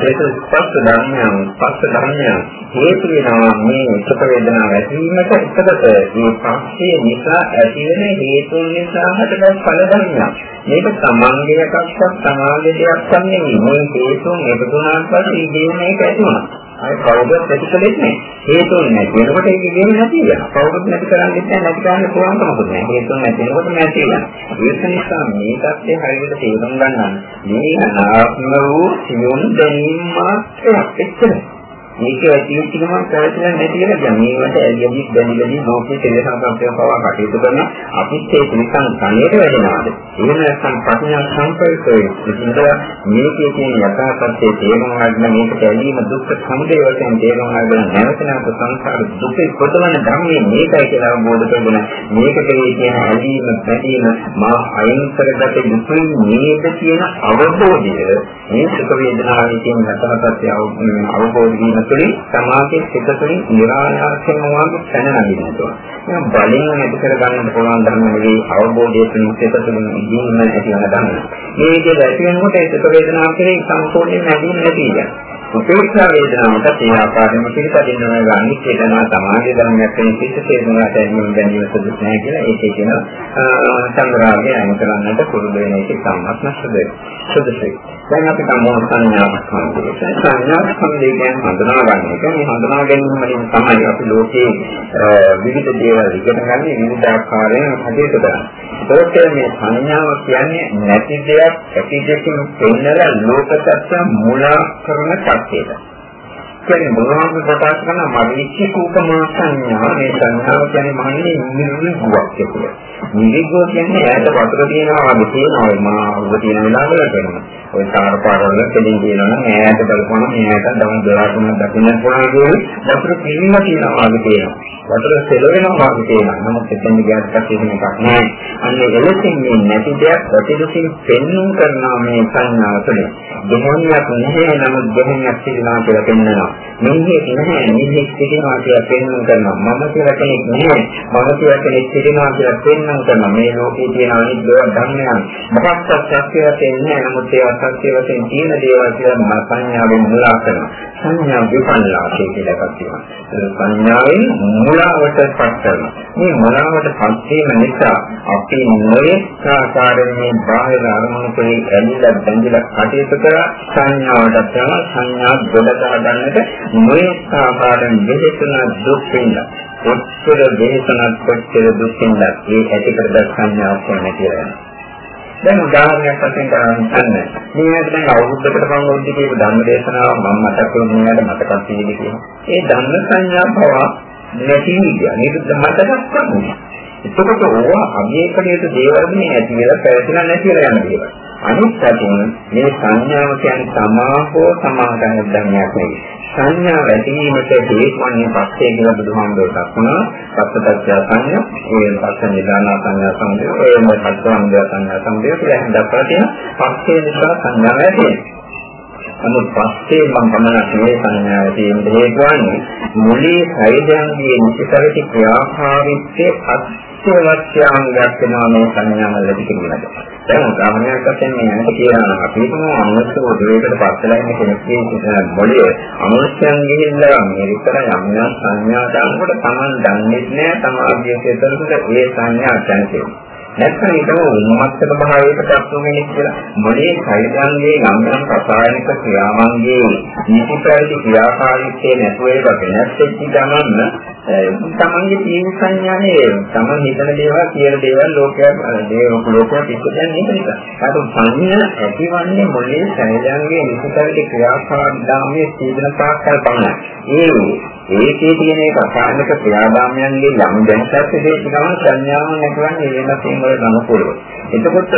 ඒක ස්පර්ශ ධර්මයන් ස්පර්ශ ධර්මයන් හේතු වෙනවා මේ සුඛ වේදනාව ඇතිවීමට එතකොට මේ පස්සේ නිසා ඇතිවෙන හේතුන් නිසා හටගත් ඵල ධර්මයක්. මේක සමාංගය එකක්වත් සමාංගය දෙයක් නෙමෙයි. මේ හේතුන් එකතු වුණාට පස්සේ ඉගෙන මේක ඇති වෙනවා අය කවුරුත් ප්‍රතිකලෙත් නෑ. හේතුන් නැති වෙනකොට ඒක ගෙවෙන්නේ නැති වෙනවා. කවුරුත් නැති කරන්නේ නැහැ නැති කරන්න පුළුවන් කමකුත් නෑ. හේතුන් නැති වෙනකොට නැති වෙනවා. ඒක නිසා මේ தත්ත්වය හරියට තේරුම් ගන්න මේ අනාත්ම වූ සියුම් දැනීම මාත්‍රයක් එච්චරයි. මේක ඇතිවෙච්ච ගමන් පැවැත්ලා නැති වෙලා දැන් මේවට ඇලියදි දැනිලදි ලෝකයේ තෙලසම්ප්‍රය පවා කටයුතු කරන අපිත් ඒක නිකන් කණේට වැටෙනවාද? එහෙම නැත්නම් ප්‍රඥා සංකල්පයේ ඉතින්ද මේකේ තියෙන යථාර්ථයේ තේරුම් ගන්න මේකට ඇලීම දුක්ඛ සමුදය වශයෙන් තේරුම් ගන්න නැවත නැවත සංසාර දුකේ කොටවන ධර්මයේ මේකයි කියලා අවබෝධ කරගෙන මේකට තියෙන ඇලීම පැදීම මා අයින් කරගත යුතුයි නේද කියන අවබෝධය මේ සුඛ වේදනාවේ තියෙන යථාර්ථය අවබෝධ වීම තුළින් සමාජයේ සිත තුළින් නිරායාසයෙන්ම වාගේ පැන නගිනවා. මේ බලෙන් ඇති කර ගන්න පුළුවන් ධර්ම නෙවෙයි අවබෝධය තුළින් සිත තුළින් ඉදීම ඇති වෙන ධර්ම. මේ විදිහට ඇති වෙනකොට ඒක වේදනාව කෙරෙහි සම්පූර්ණයෙන් නැගීම නැති වෙනවා. උපේක්ෂා වේදනාවට ඒ ආකාරයෙන්ම පිළිපදින්න ඕන ගානිත් ඒකනවා සමාජයේ ධර්මයක් වෙන සිත් තේරුණාට එන්නේ ගැනීම සුදුසු නැහැ කියලා ඒකේ කියන සංග්‍රහය අයින් කරන්නට පුරුදු වෙන එක සම්මත සුදුසුයි. දැන් අපි කමෝ සංඥාවක් හඳුනගමු. සංඥාවක් හඳුනගෙන හඳුනා ගන්න එක මේ හඳුනා ගැනීම වලින් තමයි අපි ලෝකේ විවිධ දේවල් ඉගෙන ගන්න විවිධ ආකාරයෙන් කටයුතු කරන්නේ. ඒකත් මේ සංඥාව කියන්නේ නැති දෙයක් ඇති දෙකින් පෙන්නලා ලෝක සත්‍ය මුලා කරන සත්‍යයක්. කියන්නේ මොනවාද ප්‍රකාශ කරන මරිච්ච කූපමා සංඥා මේ සංඥාව කියන්නේ මහන්නේ නිර්විගුවක් කියලා. නිර්විගුව කියන්නේ ඈත වතුර තියෙනවා වගේ තියෙනවා මා උඩ තියෙන වෙලාවල වෙනවා. ඔය සාර පාරවල දෙලින් කියනවා නම් ඈත බලපුවම මෙයාට දවල් 12 දකින්න පුළුවන් කියන්නේ වතුර පිළිම තියෙනවා වගේ තියෙනවා. වතුර සෙලවෙනවා වගේ තියෙනවා. නමුත් එතෙන් ගියාට පස්සේ එහෙම එකක් නැහැ. අන්න එලෙසින් මේ නැති දෙයක් ප්‍රතිදුකින් පෙන්වුම් කරනවා මේ සංඥාව තුළ. දෙහොනියක් නැහැ නමුත් දෙහොනියක් සිටිනවා කියලා පෙන්වනවා. මෙන්නේ නැහැ මෙන්නේ සිටිනවා කියලා පෙන්වුම් කරනවා. මම කියලා කෙනෙක් නැහැ. මම කියලා කෙනෙක් සිටිනවා කියලා පෙන්වුම් කරනවා. මේ ලෝකේ තියෙන අනිත් දේවල් ධර්මයන් මොකක්වත් සත්‍ය වශයෙන් නැහැ. නමුත් ඒවා සත්‍ය වශයෙන් තියෙන දේවල් කියලා මා සංඥාවෙන් මුලා කරනවා. සංඥා විපල්ලාසය කියලා එකක් තියෙනවා. සංඥාවෙන් මුලාවට පත් කරනවා. මේ මුලාවට පත් වීම නිසා අපි නොයෙක් ආකාරයෙන් මේ බාහිර අරමුණු කෙරෙහි ඇලිලා බැඳිලා කටයුතු කරා සංඥාවට යන සංඥා ගොඩ ගන්නට නොයෙක් ආකාරයෙන් දෙහෙතුන දුක් වෙනවා. කොච්චර දෙහෙතුනක් කොච්චර දුක් වෙනද ඒ ඇතිකරද සංඥාවක් නැති කියලා. දැන් උදාහරණයක් වශයෙන් ගන්න මේ දැන් අවුරුද්දකට පමණ උද්දී කියපු ධර්ම දේශනාව මම මතක් කරුණා මෙයාට මතකක් තියෙන්නේ කියලා. ඒ ධර්ම සංඥා පව නැති විදිය නේද මතකක් කරන්නේ. එතකොට ඕවා අභියකණයට දේවල් මේ ඇති වෙලා පැවතිලා නැතිලා යන දේවල්. අනිත් පැත්තෙන් මේ සංඥාව කියන්නේ සමාහෝ සමාගම ධර්මයක් නෙවෙයි. සංඥා වැඩිවීමට හේතු වන්නේ පස්සේ කියලා බුදුහාමුදුරුවෝ දක්වනවා. පස්සපච්චය සංඥා, ඒ පස්ස නිදාන සංඥා සම්බන්ධය, ඒ මොකක්ද සංඥා සම්බන්ධය කියලා දක්වලා තියෙනවා. පස්සේ නිසා සංඥා වැඩි නමුත් පස්සේ මම ගමනක් මේ සංඥාව තියෙන හේතු වන්නේ මුලී සෛදයන්ගේ නිසිතරටි ක්‍රියාකාරීත්වයේ අත්‍යවශ්‍යාංගයක් වෙනවා මේ සංඥාවල් ඇති කිරීමට. දැන් උදාහරණයක් වශයෙන් මේ යනක කියනවා අපි හිතමු අමනුෂ්‍ය උදේකට පස්සලා ඉන්න කෙනෙක්ගේ මොළයේ අමනුෂ්‍යයන් ගිහිල්ලා මේ විතර යම් යම් සංඥා දානකොට Taman දන්නේ නැහැ තමාගේ සිතවලට ඒ සංඥා දැනෙන්නේ. නැත්නම් ඒක උන්මත්තක භාවයකට අත්වෙන්නේ කියලා මොලේ කයිදන්ගේ යම් යම් රසායනික ක්‍රියාවන්ගේ නිතිපරිදි ක්‍රියාකාරීත්වයේ නැතුව ඒක වෙනස් වෙච්ච ගමන් තමන්ගේ ජීව සංඥානේ තමන් හිතන දේවල් කියන දේවල් ලෝකයක් දේව ලෝකයක් පිටදන්නේ මේක නිසා. අර සංඥා ඇතිවන්නේ මොලේ කයිදන්ගේ නිතිපරිදි ක්‍රියාකාරීත්වයේ සීදන පාක්කල් පමණයි. ඒ ඒකේ තියෙන ඒ රසායනික ක්‍රියාදාමයන්ගේ යම් දැනසක් දෙයක් ගමන් සංඥාවක් නැතුවන්නේ ඒ වෙනසින් වල නමපුරව. එතකොට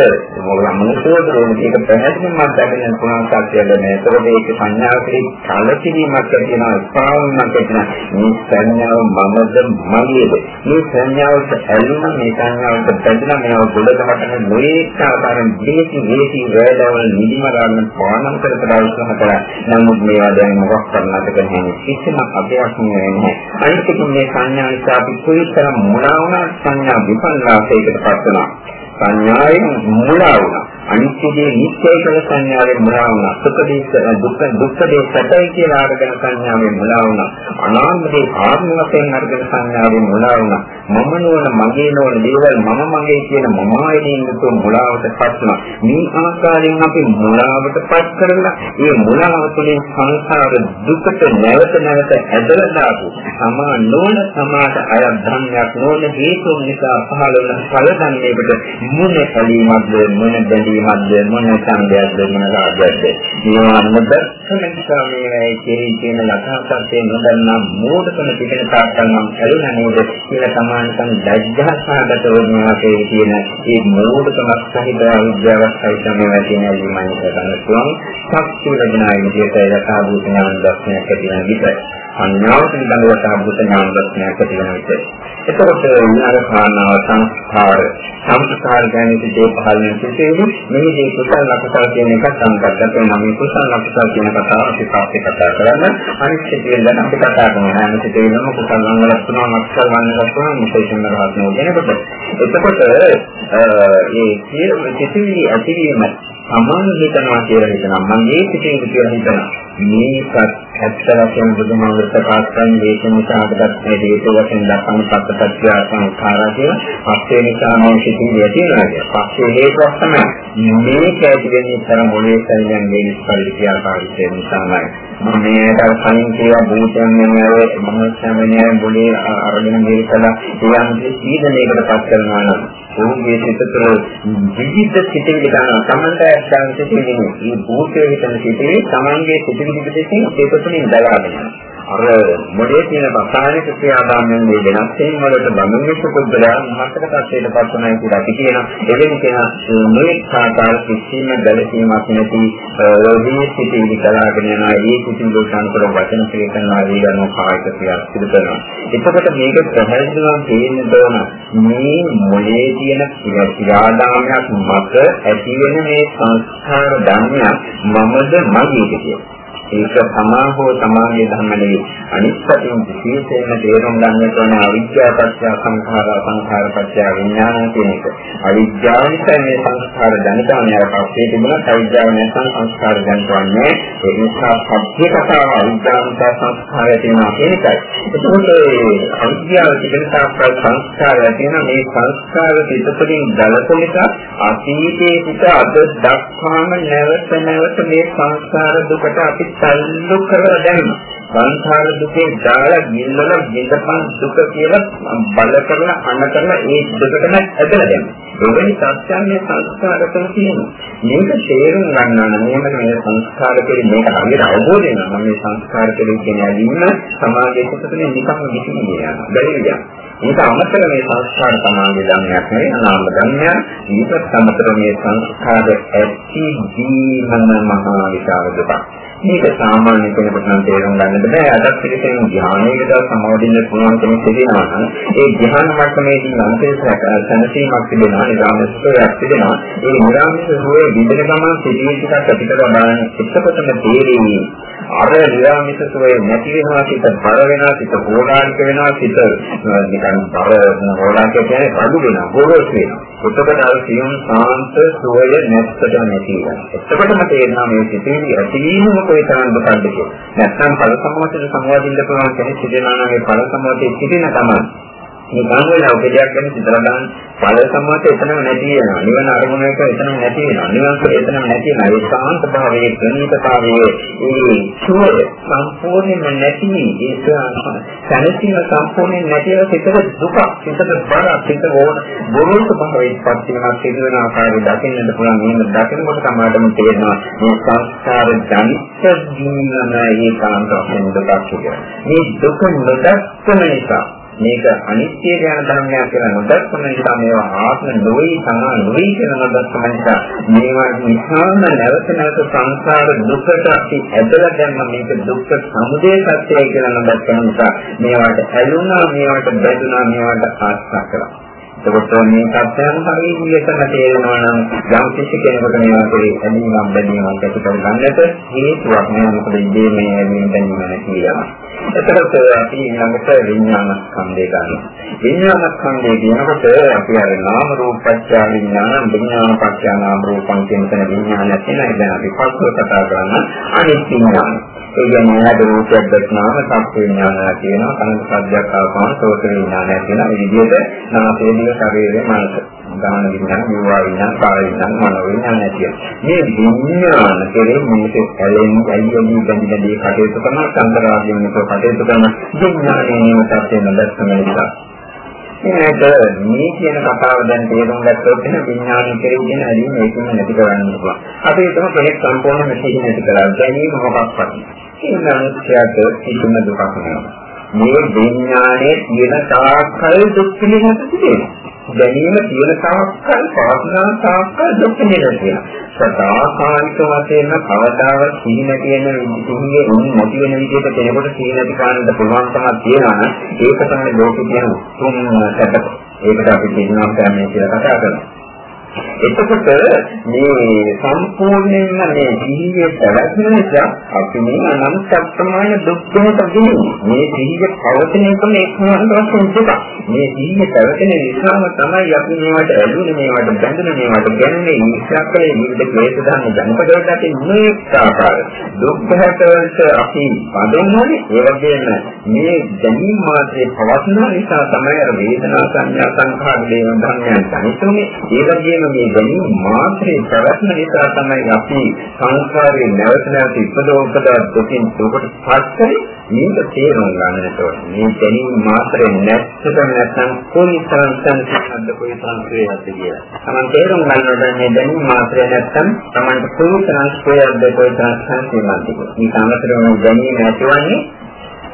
මොනසෝදරෝ මේක පැහැදිලිවම දැකගෙන පුළුවන් සත්‍යය දැන. එතකොට ඒක සංඥාවේ කලකිරීමක් ඇතිවෙනවා, ස්පාවුමක් ඇතිවෙනවා. මේ සංඥාව මමද මගේද? මේ සංඥාවට ඇලුන මේ සංඥාවට බැඳලා මේව ගොඩකට නොඒක ආකාරයෙන් දේශි දේශි වේදවල නිදිමරන්න පානම් කර කර උත්සාහ කරා. නමුත් මේවා දැන් මොකක් කරන්නද කියන්නේ කිසිම අභයක් නැහැ. අනිත් එක මේ සංඥා නිසා අපි කොයිතරම් මුලා වුණා සංඥා විපල්ලාසයකට පත් වෙනවා. සංඥාවෙන් මුලා වුණා. අනිත්‍යයේ නිත්‍යයි කියලා සංඥාවෙන් මුලා වුණා. සුඛදී දුක්ඛ දුක්ඛදී සැපයි කියලා අරගෙන සංඥාවෙන් මුලා වුණා. අනාත්මදී ආත්ම වශයෙන් අරගෙන සංඥාවෙන් මුලා වුණා. මම නෝන මගේ නෝන දේවල් මම මගේ කියන මම ආයතනින් යුතු මුලාවටපත් වුණා. මේ ආකාරයෙන් අපි මුලාවටපත් කරලා ඒ මුලාව තුළින් සංසාර දුකට නැවත නැවත ඇදලා දාපු සමා නෝන සමාත අය ධර්මයක් නෝන හේතු නිසා පහළ වන ඵල ධර්මයකට මුණ ඇලීමක්ද මුණ බැඳීමක්ද මුණ සංගයක්ද මුණ රාගයක්ද මේවා නොදැක්කම නිසා මේ කෙරෙහි තියෙන යථා සත්‍යය නොදන්නා මෝඩකම පිටින තාක්කල් නම් ඇලුනා නේද කියලා සමානකම් ලැජ්ජාසහගත වුණාසේ කියන මේ මෝඩකමක් සහිත අවිද්‍යාවක් සහිත මේවා තියෙන ඇලීමයි කරන්න පුළුවන් ශක්තිය ලැබෙනා විදිහට යථා භූත ඥාන දර්ශනයක් ඇති වෙන විදිහට සංඥාව පිළිබඳව යථා භූත ඥාන දර්ශනයක් ඇති වෙන විදිහට එතකොට විඥාන කාරණාව සංස්කාර සංස්කාර ගැන සිටේ පහළ වෙන සිටේ මේකේ කුසල ලක්ෂණ කියන එක සංකල්ප වෙනවා මේ කුසල ලක්ෂණ කියන කතාව අපි තාපේ කතා කරන්න. අනිත් සිටේ ගැන අපි කතා කරනවා අනිත් සිටේ වෙනම කුසල වංගලක් තුනක් ලක්ෂණ වංගලක් තුනක් විශේෂම රහත් නෝගෙනකොට එතකොට ඒ සියලු සිටිවි ඇතිවීම සමාන හිතනවා කියලා හිතනවා මම මේ සිටින් කියලා හිතනවා මේකත් ඇත්ත වශයෙන්ම බුදුමාවර ප්‍රකාශ කරන මේක නිසා අපට මේ හේතු වශයෙන් දක්වන පස්සපත්‍ය සංඛාරා කියලා පස්සේ නිසා මේ සිටින් යතිනවා කියලා. පස්සේ හේතුවක් තමයි මේක ඇති වෙන්නේ තර මොලේ සැලෙන් මේ නිස්පල්ලි ක්‍රියාකාරීත්වය නිසාමයි. මම මේකට කලින් කියලා භූතයන් නෙමෙයි මනසමනේ මොලේ අරගෙන මේකලා යම් සීදනයකට පත් කරනවා නම් ඔහුගේ සිත තුළ විවිධ සිතිවිලි ගන්න සමන්ත ඇස්තන් සිතිවිලි මේ භූතයේ හිතන සිතිවිලි තමන්ගේ සිතිවිලි දෙකෙන් ඒක තුළින් දලාගෙන යනවා. අර මොලේ තියෙන රසායනික ක්‍රියාදාමයන් මේ වෙනස් වීම වලට බඳුන්වෙච්ච පුද්ගලයා මහත්ක තත්ත්වයට පත් වෙනවා කියලා අපි කියන එවැනි කෙනා මේ සාකාර කිසිම බැලීමක් නැති රෝගී සිටිවිලි කලාගෙන යනවා ඒ කිසිම දෝෂාන්තර වචන ක්‍රියාකරනවා ඒ ගන්න කායික ක්‍රියා සිදු කරනවා. එතකොට මේක පැහැදිලිවම තේරෙන්න ඕන මේ මොලේ තියෙන ක්‍රියාදාමයක් මත ඇති වෙන මේ සංස්කාර ධර්මයක් මමද මගේද කියලා. ඒක තමා හෝ තමාගේ ධර්ම නෙවෙයි. අනිත් පැත්තෙන් විශේෂයෙන්ම තේරුම් ගන්නට ඕන අවිද්‍යාව පත්‍ය සංඛාර සංඛාර පත්‍ය විඥාන කියන එක. අවිද්‍යාව නිසා මේ සංස්කාර දැනගන්නේ අර පස්සේ තිබුණා අවිද්‍යාව නැත්නම් සංස්කාර දැනගන්නේ ඒ නිසා සත්‍ය කතාව අවිද්‍යාව නිසා සංස්කාරය තියෙනවා කියන එකයි. එතකොට අවිද්‍යාව තිබෙන තාක්කල් සංස්කාරය තියෙන මේ සංස්කාර පිටපතින් දලකොලික අතීතයේ සිට අද දක්වාම නැවත නැවත මේ සංස්කාර දුකට අපි තල්ලු කරලා දැනෙනවා. සංඛාර දුකේ දාලා ගින්නල බින්දපන් දුක කියලා බල කරලා අන කරලා ඒ දුකටම ඇදලා දැනෙනවා. එවැනි සත්‍යන්නේ සංස්කාර තුළ තියෙනවා. මේක තේරුම් ගන්නවා නම් මේක මේ සංස්කාර කෙරෙහි මේක හරියට අවබෝධ වෙනවා. මේ සංස්කාර කෙරෙහි කියන ඇලීම සමාජයේ කොටසනේ නිකම්ම විසින් යනවා. බැරි වෙනවා. මේක අමතර මේ සංස්කාර සමාජයේ ධර්මයක් නෙවෙයි අනාම ධර්මයක්. ඊටත් අමතර මේ සංස්කාර ඇති ජීවන මහා විශාල දුකක්. මේක සාමාන්‍ය කෙනෙකුට නම් තේරුම් ගන්නට බෑ. අදත් පිළිසෙන් ධ්‍යානයකට සමවදින්න පුළුවන් කෙනෙක් තිබෙනවා නම් ඒ ධ්‍යාන මට්ටමේදී අන්තිමට සැනසීමක් තිබෙනවා, නිරාමසයක් තිබෙනවා. ඒ නිරාමසයේ විඳින ගමන් සිටින ටිකක් අපිට බලන්න එක්කපතම තේරෙන්නේ අර නිරාමිත සුවේ නැති වෙනවා සිත බර වෙනවා සිත හෝඩාන්ක වෙනවා සිත නිකන් බර හෝඩාන්ක කියන්නේ බඩු වෙනවා ගොරෝස් වෙනවා. එතකොට අර සියුම් සාන්ත සුවය නැත්තටම නැති වෙනවා. එතකොටම තේරෙනවා මේ සිතේ ඇතිවීමම කොයිතරම් දුකක්ද කියලා නැත්නම් ඵල සම්මතයට සමවදින්න පුළුවන් කෙනෙක් සිටිනවා නම් ඒ ඵල සම්මතයේ සිටින තමයි නිකන් වෙලා උපදයක් ගැන සිතලා දාන්න ඵල සම්මත එතනම නැති වෙනවා. නිවන අරමුණ එක එතනම නැති වෙනවා. නිවන එතනම නැති වෙනවා. ඒ ශාන්ත භාවයේ ප්‍රණීතතාවයේ ඒ සුවය සම්පූර්ණයෙන්ම නැති ඒක සැනසීම සම්පූර්ණයෙන් නැතිව සිතට දුක, සිතට බර, සිත වෝන බොරොත් භාවයේ පත් වෙනවා සිදුවන ආකාරය දකින්නට පුළුවන්. මේක දකිනකොට තමයි තේරෙනවා මේ සංස්කාර ජනිත ජීවන ඒකාන්ත වශයෙන් දුකක් කියලා. මේ දුක නොදක්කම නිසා මේක අනිත්‍ය යන ධර්මයක් කියලා නොදක්වන නිසා මේවා ආත්ම නොවේ සමාන නොවේ කියලා නොදක්වන නිසා මේවා නිසාම නැවත නැවත සංසාර දුකට අපි ඇදලා දැම්ම මේක දුක්ඛ සමුදය සත්‍යය කියලා නොදක්වන නිසා මේවට ඇලුනා මේවට බැඳුනා මේවට ආශා කරා එතකොට මේ සත්‍යයන් හරියටම තේරෙනවා නම් යම් කිසි කෙනෙකුට මේවා කෙරේ ඇලීමක් බැඳීමක් ඇති කර ගන්නට හේතුවක් නෑ මොකද ඉන්නේ මේ ඇලීම බැඳීම නැති වෙනවා. එතකොට අපි ඊළඟට විඥාන ස්කන්ධය ගන්නවා. විඥාන ස්කන්ධය කියනකොට අපි අර නාම රූප පත්‍ය විඥාන විඥාන පත්‍ය නාම රූපං කියන තැන විඥානය තියෙනවා. දැන් අපි පස්ව කතා කරන අනිත් විඥාන. ඒ කියන්නේ ආද රූපයක් දක්නාම සත්‍ය විඥානය තියෙනවා. කන සද්දයක් ආවම සෝත විඥානය තියෙනවා. මේ විදිහට නාමයේ ශරීරයේ මනස. ගාන විඥාන, විවා විඥාන, කාය විඥාන, මනෝ විඥාන ඇතිය. මේ විඥාන කෙරේ මොකද ඇලෙන් ඇයියදී බැඳි බැඳි කටයුතු කරන සංකරාදීන් විතර කටයුතු කරන විඥානයේ සත්‍ය නොදැක්කම නිසා මේක මේ කියන කතාව දැන් තේරුම් ගත්තොත් එහෙනම් විඥානය කෙරෙහි කියන ඇලීම ඒකම නැති කරන්න පුළුවන්. අපි හිතමු කෙනෙක් සම්පූර්ණ මෙතන නැති කරලා ගැනීම මොකක්වත්. ඒ මනුස්සයාට කිසිම දුකක් නෑ. මේ විඥානයේ තියෙන තාක්කල් දුක් පිළිගන්න තිබෙනවා. දැනීම තියෙන තාක්කල් පාස්නා තාක්කල් දුක් පිළිගන්න සදාකාලික වශයෙන්ම කවදාවත් සිහි නැති වෙන සිහියේ උන් නැති වෙන විදිහට කෙනෙකුට සිහි නැති කාණ්ඩ පුළුවන්කමක් තියෙනවා නම් ඒක තමයි ලෝකේ තියෙන උතුම් සැප. ඒකට අපි කියනවා කියන්නේ කියලා කතා කරනවා. එතකොට මේ සම්පූර්ණයෙන්ම මේ සිහිය පැවැත්ම නිසා අපි මේ අනන්ත ප්‍රමාණ දුක් දෙනකදී මේ සිහිය පවතින එකම එක්වරට වශයෙන් දුක. මේ සිහිය පැවැතෙන නිසාම තමයි අපි මේවට ඇලුනේ මේවට බැඳුනේ මේවට ගැන්නේ ඉස්සක්කේ විවිධ ක්ලේශ ධර්ම ජනපදවලට අපි මේක ආකාර දුක් හැටවලට අපි පදන්නේ ඒ වගේම මේ දැනීම මාත්‍රේ පවත්න නිසා තමයි අර වේදනා සංඥා සංඛාර දේව ධර්මයන් තනිතුනේ ඒ වගේම මේ ගැනීම මාත්‍රේ පැවැත්ම නිසා තමයි අපි සංස්කාරයේ නැවත නැවත ඉපදවපදා දුකින් දුකට පස්සෙ මේක තේරුම් ගන්නට ඕනේ. මේ ගැනීම මාත්‍රේ නැත්තට නැත්නම් කොයිතරම් සංසිද්ධ කොයිතරම් ක්‍රියාවක්ද කියලා. තමන් තේරුම් ගන්නකොට මේ ගැනීම මාත්‍රේ නැත්නම් තමන්ට කොයිතරම් ක්‍රියාවක්ද කොයිතරම් සංසිද්ධ මේ සමතරම ගැනීම ඇතිවන්නේ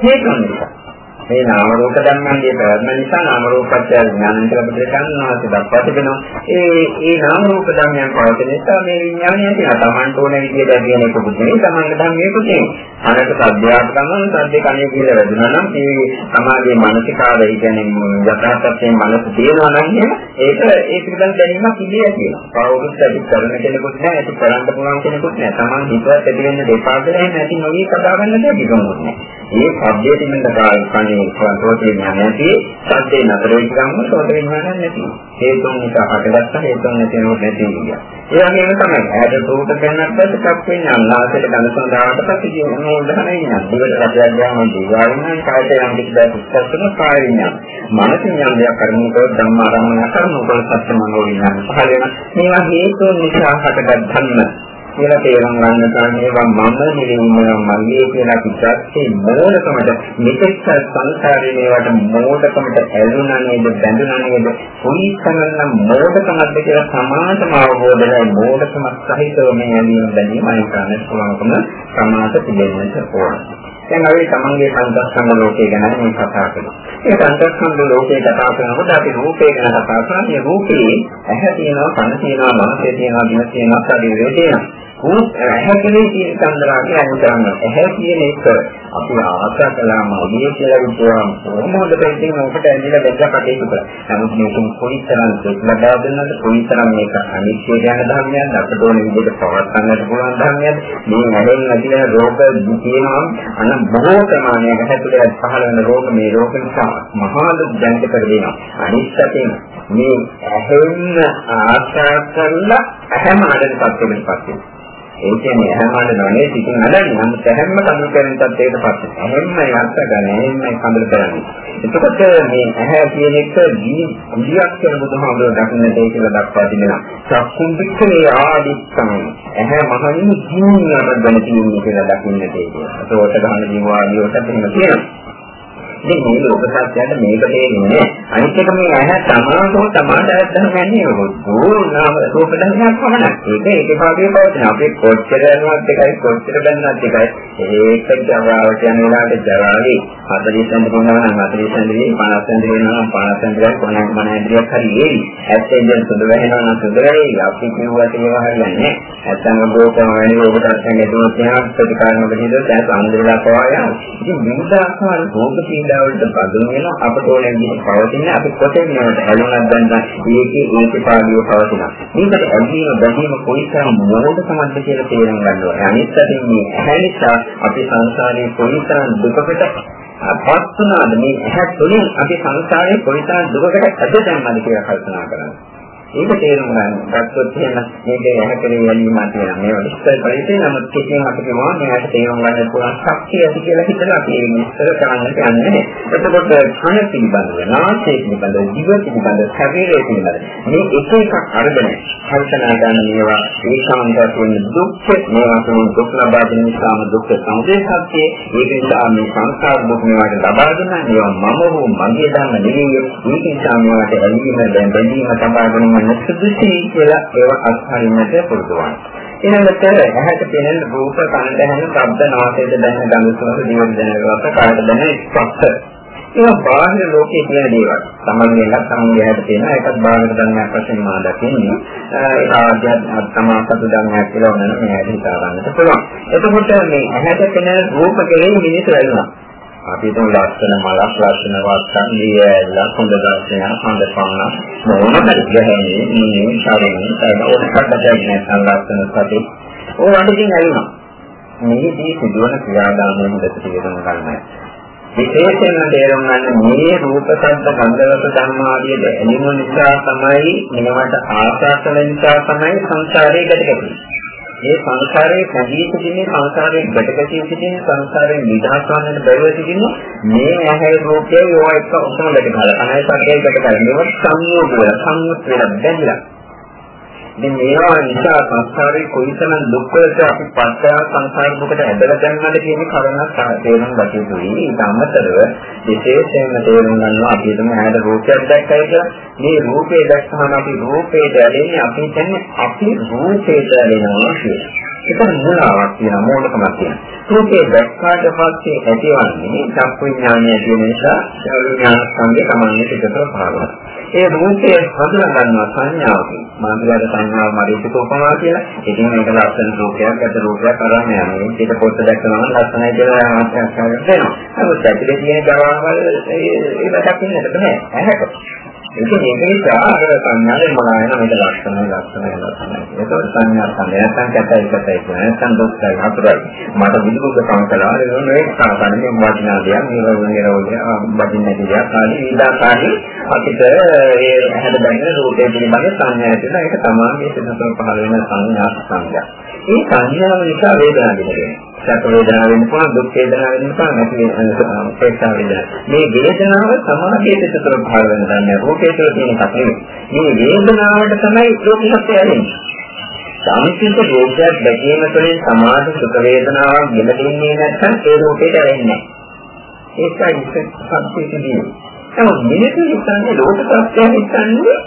හේතුන් නිසා. මේ නාම රූප ධර්මයන්ගේ ප්‍රවර්ණ නිසා නාම රූපත්‍ය ඥානන් කියලා බුදුරජාණන් වහන්සේ දක්වා තිබෙනවා. ඒ ඒ නාම රූප ධර්මයන් පවතින නිසා මේ විඥානය තියෙනවා. Tamanට ඕන විදිහට ඇදගෙන එක පුදුනේ Tamanට ධර්මයේ පුදුනේ. අනකට සද්දයක් ගමන් සද්දේ කණේ කියලා වැදුනා නම් මේ සමාජයේ මානසිකාරය කියන්නේ යථාර්ථයෙන් මනස තියෙනවා නම් ඒක ඒ පිළිබඳ දැනීමක් ඉන්නේ කියනවා. කවුරුත් ඇති කරන කෙනෙකුත් නැහැ, ඇති කරන්න පුළුවන් කෙනෙකුත් නැහැ. Taman හිතවත් ඇති වෙන්න දෙපා කියලා නැති නොවි කතා ගන්න දෙයක් නෑ. ඒ සබ්දයේ තිබෙන කන්නේ සෝත විඥාන නැති සද්දේ නතර වෙච්ච ගමන් සෝත විඥාන නැති. හේතුන් නිසා හටගත්ත හේතුන් නැති වෙනකොට නැති වෙනවා ඒ වගේම තමයි ඇද රූප ගන්නත් පස්සේ කප් විඥාන නාසයට ගඳ සඳහාට පස්සේ ජීවන උදාහරණ විඥාන දිවට රසයක් ගන්න දිවාවිඥාන කායට යම් කිසි දෙයක් උත්සන්න කාය විඥාන. මනසින් යම් දෙයක් කරනකොට ධම්මාරම්මන කරනකොට සත්‍ය මනෝ විඥාන පහළ වෙන මේවා හේතුන් නිසා හටගත් ධර්ම. කියලා තේරුම් ගන්න තමයි ඒවා මම නෙවෙයි මගේ කියලා කිව්වත්ේ මෝඩකමට මෙතෙක් සංසාරේ මේවට මෝඩකමට ඇලුනා නේද බැඳුනා නේද කොයිතරම් මෝඩකමක්ද කියලා සමාජම අවබෝධ වෙලා මෝඩකමක් සහිතව මේ ඇලීම බැඳීම අයින් කරන්න පුළුවන්කම සමාජ පිළිගන්නට ඕන. දැන් අපි තමන්ගේ සංස්කන්ධ ලෝකය ගැන මේ කතා කරනවා. ඒ සංස්කන්ධ ලෝකේ කතා කරනකොට අපි රූපේ ගැන කතා කරනවා. මේ රූපේ ඇහැ තියෙනවා, කන තියෙනවා, නාසය තියෙනවා, දිව තියෙනවා, ශරීරය තියෙනවා. ඇහැ කෙරේ තියෙන චන්ද්‍රාගේ අනුතරන්න ඇහැ කියන එක අපි ආශා කළාම ඔබේ කියලා විතරම කොහොමද දෙන්නේ ඔකට ඇදලා දැක්ක කටයුතු කරා. නමුත් මේකෙන් කොයිතරම් ලබා දෙන්නද කොයිතරම් මේක අනිත්‍ය යන ධර්මයක්ද අපට ඕන විදිහට පවත්වන්නට පුළුවන් ධර්මයක්ද මේ නැදෙන් ඇතිවන රෝග තියෙනවා අන බොහෝ ප්‍රමාණයක හැතුලේ පහළ වෙන රෝග මේ රෝග නිසා මහා දුක් දැනෙන්න කර දෙනවා. අනිත් පැත්තෙන් මේ ඇහෙන්න ආශා කරලා ඇහැම ආඩට පත් වෙනපත් වෙනවා. ඒ කියන්නේ හැමෝම නොනේ සිටින් නඩන්නේ. නමුත් හැම කඳුළු කරන තත්ත්වයකට පස්සේ හැමම යත්ත ගන්න හැමම කඳුළු කරන්නේ. එතකොට මේ ඇහැ කියන එක දී කුලියක් කියන බුදුහාමුදුරුවෝ දකින්නට ඒ කියලා දක්වා තිබෙනවා. චක්කුම් පිටේ ආදිත්තම ඇහැ මහණින් ජීවනවල දැන තියෙන්නේ කියලා දකින්නට ඒ කියනවා. ඒකට ගහන ජීවාදියට එහෙම කියනවා. ඉතින් මේ ලෝක සත්‍යයට මේක තේරෙන්නේ අනිත් එක මේ ඇහැ සමානව සමානට දැනගන්නේ ඕනාම රූප ධර්මයක් පමණක්. ඒක ඒකේ භාගයේ පවතින. අපි කොච්චර යනවත් එකයි කොච්චර බැලනවත් එකයි. ඒක ජරාව කියන වෙලාවට ජරාවේ 40 සැඳ වෙනවා නම් 40 සැඳේ 50 සැඳ වෙනවා නම් 50 සැඳයක් කොනක් මන ඇදියක් හරි ඒයි. ඇත්තෙන් දැන් සුදු වෙනවා නම් සුදු වෙයි. අපි කියුවට ඒවා හරියන්නේ නැත්තම් ගෝකම වැනි රෝග තත්ත්වයන් ඇතුළත් යන ප්‍රතිකාරණ බෙදීද දැන් සම්දේලා පවා යනවා. ඉතින් විවිධ ආකාර රෝග පීඩාවලට බඳුන් වෙන අපට ඕන විදිහට පවතින අපි කොතෙන් යනට ඇලුනක් ගන්න ඒකේ ඒකේ පාඩිය පවතින. මේකට ඇදීම බැඳීම කොයිතරම් මොහොතකමද කියලා තේරුම් ගන්න ඕනේ. අනිත් පැත්තෙන් මේ ඇහැ නිසා අපි සංසාරේ කොයිතරම් දුකකට පත් වුණාද මේ ඇහැ තුළින් අපි සංසාරේ කොයිතරම් දුකකට ඇදෙන්නද කියලා කල්පනා කරනවා. ඒක තේරුම් ගන්න. ගත්තොත් එහෙම මේක යහකලේ යැලීමක් වෙනවා. මේවා විස්තර පරිදි නමුත් කිසිම අපිට මොනවා මේකට තේරුම් ගන්න පුළුවන් ශක්තිය ඇති කියලා හිතලා අපි මේ විස්තර කරන්නට යන්නේ නැහැ. එතකොට කන පිළිබඳව, නාසය පිළිබඳව, දිව පිළිබඳව, ශරීරය පිළිබඳව මේ එක එකක් අරගෙන කල්පනා ගන්න මේවා ඒකාන්තයෙන් වෙන දුක් මේවා තුන දුක් ලබා ගැනීම නිසාම දුක් සමුදය සත්‍යය. ඒක නිසා මේ සංසාර දුක් මේවාට ලබා දෙන ඒවා මම හෝ මගේ ධර්ම නෙවෙයි. ඒක නිසා මේවාට ඇලීම දැන් බැඳීම ලබා ගැනීම සුදුසුයි කියලා ඒව අත්හරින්නට පුරුදු වෙනවා. ඊළඟට ඇහැට පෙනෙන රූප, කනට ඇහෙන ශබ්ද, නාසයට දැනෙන ගඳ සුවඳ, දිවට දැනෙන රස, කායට දැනෙන ස්පර්ශ. ඒවා බාහිර ලෝකයේ තියෙන දේවල්. සමන්ගෙලා සමන්ගයට තියෙන එකත් බාහිර ධර්මයක් වශයෙන් මා දකින්නේ. ඒක ආධ්‍යාත්මික සමාසතු ධර්මයක් කියලා වුණා නම් එයාට හිතා ගන්නට පුළුවන්. එතකොට මේ ඇහැට පෙනෙන රූප කෙරෙහි මිනිස්සු වෙනවා. අපි තුන් ලස්සන මලක් ලස්සන වත්තන් දියැල හොඳ දර්ශනය හොඳ පන්න මොනවද කියන්නේ මේ ශරීරයෙන් ඒක ඔක්කොම දැක්නේ ලස්සන සති ඕ වටින් ඇවිල්ලා මේදී සිදුවන ක්‍රියාදාමයන් දෙක තේරුම් ගන්න. විශේෂයෙන්ම තේරුම් ගන්න මේ රූප ශබ්ද ගන්ධ රස ධර්ම ආදී දැනීම නිසා තමයි මේවට ආශා කළ නිසා තමයි සංසාරේ ගත කෙරෙන්නේ. මේ සංසාරයේ කැදී සිටින්නේ සංසාරයේ ගැටකැටී සිටින්නේ සංසාරයෙන් නිදහස් වන්නට බැරුව සිටින්නේ මේ ඇහැ රූපයේ යෝ එක ඔක්කොම ගැට ගහලා අනයි සත්‍යයකට කරන්නේ මේවත් සංයෝග වෙලා සංයුත් වෙලා බැඳිලා. ඉතින් මේවා නිසා සංස්කාරේ කොයිතරම් දුක් වලට අපි පස්සා සංසාර දුකට ඇදලා දැම්මද කියන කාරණා තේරුම් ගත යුතුයි. ඊට අමතරව විශේෂයෙන්ම තේරුම් ගන්නවා අපි හිතමු ඇහැට රූපයක් දැක්කයි කියලා. මේ රූපේ දැක්කම අපි රූපේට ඇලෙන්නේ අපි කියන්නේ අපි රූපේට ඇලෙනවා කියලා. ඒක මුලාවක් තියෙනවා මෝඩකමක් තියෙනවා. රූපේ දැක්කාට පස්සේ ඇතිවන්නේ චක්කු විඥානය කියන නිසා විඥාන සංගේ තමයි පිටතට පහළනවා. ඒ රූපය හඳුනා ගන්නවා සංඥාවකින්. මානසික සංඥාව මරිසික උපමා කියලා. ඉතින් මේක ලස්සන රූපයක්, අද රූපයක් අරන් යනවා. ඒක පොත් දැක්කම ලස්සනයි කියලා ආශ්‍රය කරනවා. නමුත් ඇතුලේ තියෙන ගාවල් ඒක දකින්නට බෑ. ඇහැට. ඒක මේක නිසා අර සංඥාවේ මොනවාන මේක ලක්ෂණයි ලක්ෂණයි ලක්ෂණයි. ඒක සංඥා සංඥා නැත්නම් කැතයි කැතයි කියන නැත්නම් දුක්ඛයි හතරයි. මට විදුක සංකලා ඒ සාමාන්‍ය වටිනා දෙයක් මේ වගේ රෝගය වටින දෙයක් ආදී ඊදාකාරී අපිට ඒ ඇහැට දැනෙන රූපේ පිළිබඳ සංඥා තියෙනවා. ඒක තමයි මේ සිතතර පහළ වෙන සංඥා සංඥා. ඒ සංඥාව නිසා වේදනාව දෙනවා. සැප වේදනාව වෙන්න පුළුවන් දුක් වේදනාව වෙන්න පුළුවන් නැති උපේක්ෂා වේදනාව. මේ වේදනාව සමාධියට විතර පහළ වෙන ධර්මය. රූපේ තුළ තියෙන එකක් නෙවෙයි. මේ වේදනාවට තමයි ලෝකීයත්වය ඇලෙන්නේ. සාමිතික රෝගයක් දැකීම තුළින් සමාධි සුඛ වේදනාවක් ගෙලෙන්නේ නැත්නම් ඒ රූපේට ඇලෙන්නේ නැහැ. ඒකයි සත්‍යයේදී. නමුත් මිනිස්සු හිතන්නේ ලෝක සත්‍යය හිතන්නේ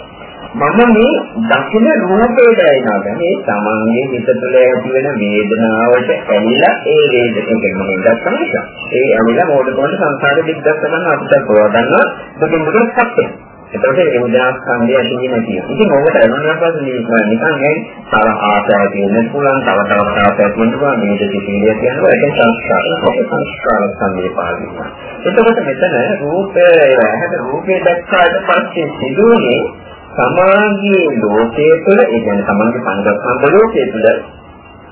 මම මේ දකින රූපයට ඇයිනවා මේ තමන්ගේ හිත තුළ ඇති වෙන වේදනාවට ඇලිලා ඒ වේදනාව දැක්කම නිසා ඒ ඇලිලා මොඩකොට සංසාර දිග්ගත් කරන අපිට පොවා ගන්න දුකින් දුක සත්‍යය එතකොට ඒ උදාස් සංදේ ඇති වෙන තියෙනවා. ඉතින් මොකට අනුනහස නිකන් ඇයි තව ආසාව තියෙන්න පුළුවන්, තව තවත් ආසාව තියෙන්න පුළුවන්, මේක සිතිවිලිය කියනවා. ඒක සංස්කාර. සංස්කාර සංදේ පාදිනවා. එතකොට මෙතන රූපය ඇහැට රූපේ දැක්කාට පස්සේ සිදුවන්නේ සමාගයේ ලෝකයේ තුළ ඒ කියන්නේ සමාගයේ පංචස්කන්ධ ලෝකයේ තුළ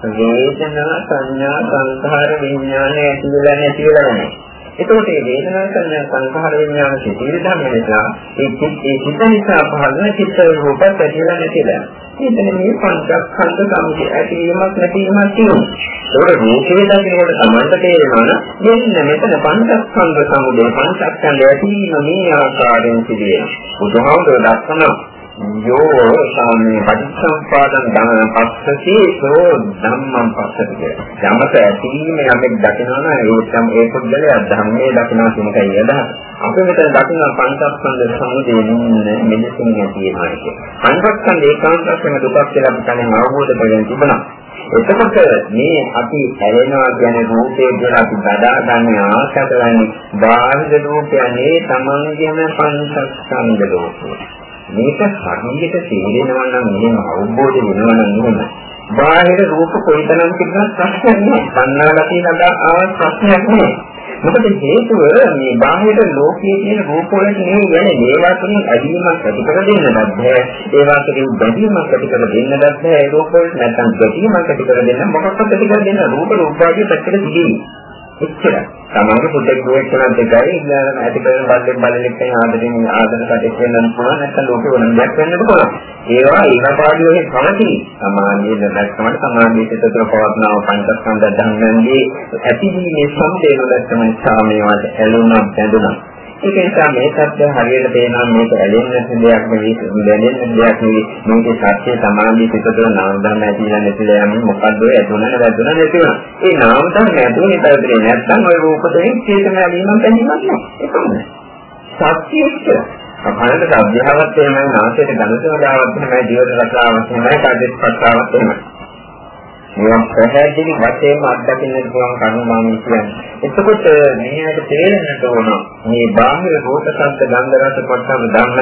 වේදනා සංඥා සංඛාර විඥාන ඇති වෙලා නැති වෙලා නැහැ. එතකොට මේ වේදනා කරන සංඛාර විඥාන සිතිවිලි ධර්ම නිසා ඒ චිත්තේ චිත්ත නිසා පහළන චිත්ත රූප පැතිරෙලා නැතිලා. එතන මේ පංචස්කන්ධ සමුදය ඇතිවීමක් නැතිවීමක් තියෙනවා. ඒකට රූපේ දකිනකොට සමන්ත තේරෙනවා මෙන්න මෙතන පංචස්කන්ධ සමුදය පංචස්කන්ධ ඇතිවීම මේ ආකාරයෙන් සිදුවෙනවා. බුදුහාමුදුරුවෝ දක්වනවා යෝ සාමේ පටිච්චසමුපාදං ධම්මං පස්සති සෝ ධම්මං පස්සති කියලා. යමක ඇතිවීම යමෙක් දකිනවා නම් ඒ ඒ පුද්ගලයා ධම්මේ දකිනවා කියන එකයි අදහස. අපි මෙතන දකින පංචස්කන්ධ සමුදේ මෙලෙසින් තියෙනවා කියන්නේ. පංචස්කන්ධ ඒකාන්ත වශයෙන් දුකක් කියලා අපි කලින් අවබෝධ කරගෙන තිබුණා. එතකොට මේ අපි ඇලෙනවා කියන රූපේ කියලා අපි බදා ගන්න ආශකරන්නේ බාහිර රූපයනේ තමන්ගේම පංචස්කන්ධ රූපය. මේක හරියට තේරෙනවා නම් එහෙම අවබෝධ වෙනවා නම් එහෙම බාහිර රූප කොයිතරම් තිබුණත් ප්‍රශ්නයක් නෑ. කන්නාලා තියෙන ආව ප්‍රශ්නයක් නෑ. මොකද හේතුව මේ බාහිර ලෝකයේ තියෙන රූප වලට නෙවෙයි යන්නේ ඒවා තුලින් ඇදීමක් ඇති කර දෙන්නවත් බෑ ඒවා තුලින් බැඳීමක් ඇති කර දෙන්නවත් බෑ ඒ රූප වලට නැත්නම් ගැටීමක් ඇති කර දෙන්න මොකක්වත් ඇති කර දෙන්න රූප රූපාදී පැත්තට දිගින් එච්චර. තමන්ගේ පුතෙක් දුවෙක් කරන දෙකයි ඇති කරන බල්ලෙක් බලලෙක් කියන ආදරෙන් ආදර කටේ කියන්න පුළුවන් නැත්නම් ලෝකේ වෙන දෙයක් වෙන්නත් පුළුවන්. ඒවා ඒවා පාඩුවේ පවතී. සමාධියේ දැක්කමට සමාධියේ සිතතර පවත්නාව පංචස්කන්ධ ධර්මයන්ගේ ඇතිවීමේ සම්දේන දැක්කම නිසා මේවට ඇලුනා බැඳුනා. ඒක නිසා මේ සත්‍ය හරියට තේනවා මේක ඇලෙන්න දෙයක් නෙවෙයි දැනෙන්න දෙයක් නෙවෙයි. මේක සත්‍ය සමාධිය පිටතට නාම ධර්ම ඇතිලා නැතිලා යන්නේ මොකද්ද? ඇතුණන වැදුන නැතිවෙනවා ඒ නාම ධර්ම ඇතුණේ පැවතුනේ නැත්නම් ওই රූප දෙකේ චේතන ඇලීමක් බැඳීමක් නෑ. සත්‍ය එක්ක අපහරට අභ්‍යාවත් එහෙමයි නාසයට ගණසවදාවත් එහෙමයි ජීවිත රටාවක් එහෙමයි කාර්යත් පත්තාවක් එහෙමයි. මේවා පැහැදිලි වශයෙන්ම අත්දකින්න පුළුවන් කරුණු මම කියන්නේ. එතකොට මෙහෙයට තේරෙන්නට ඕන මේ බාහිර රූප ශබ්ද ගන්ධ රස පොට්ටම ධම්ම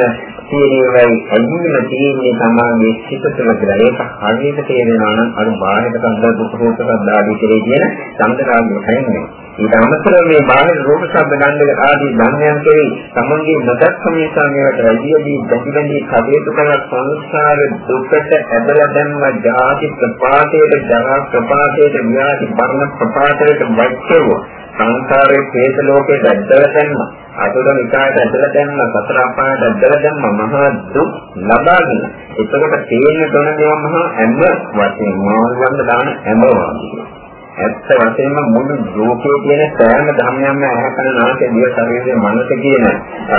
තියෙනවයි අදින්න තියෙන්නේ තමයි සිත තුළ කියලා. ඒක හරියට තේරෙනවා නම් අර බාහිර ශබ්ද දුක රූප ශබ්ද ආදී කෙරේ කියන සම්දරාගය හැන්නේ. ඊට අමතරව මේ බාහිර රූප ශබ්ද ගන්ධ ආදී ධර්මයන් කෙරේ තමන්ගේ නොදක්කම නිසා මේවට රැඳියදී දැකිබැඳී කටයුතු කරන සංස්කාර දුකට ඇදලා දැම්ම ජාති ප්‍රපාතයේ ජරා ප්‍රපාතයේ ව්‍යාධි මරණ ප්‍රපාතයේ වච්චව සංසාරයේ හේත ලෝකයට ඇදලා දැම්ම අතුරු නිකායට ඇදලා දැම්ම සතර අපායට ඇදලා දැම්ම මහා දුක් ලබාගෙන. එතකොට තේින්න තොන දේව මහා ඇඹ වශයෙන් මාර්ගවන්න දාන ඇඹ වගේ. ඇත්ත වශයෙන්ම මුළු ලෝකයේ තියෙන සෑම ධර්මයක්ම ඇහැකන නාසය දිව ශරීරයේ මනස කියන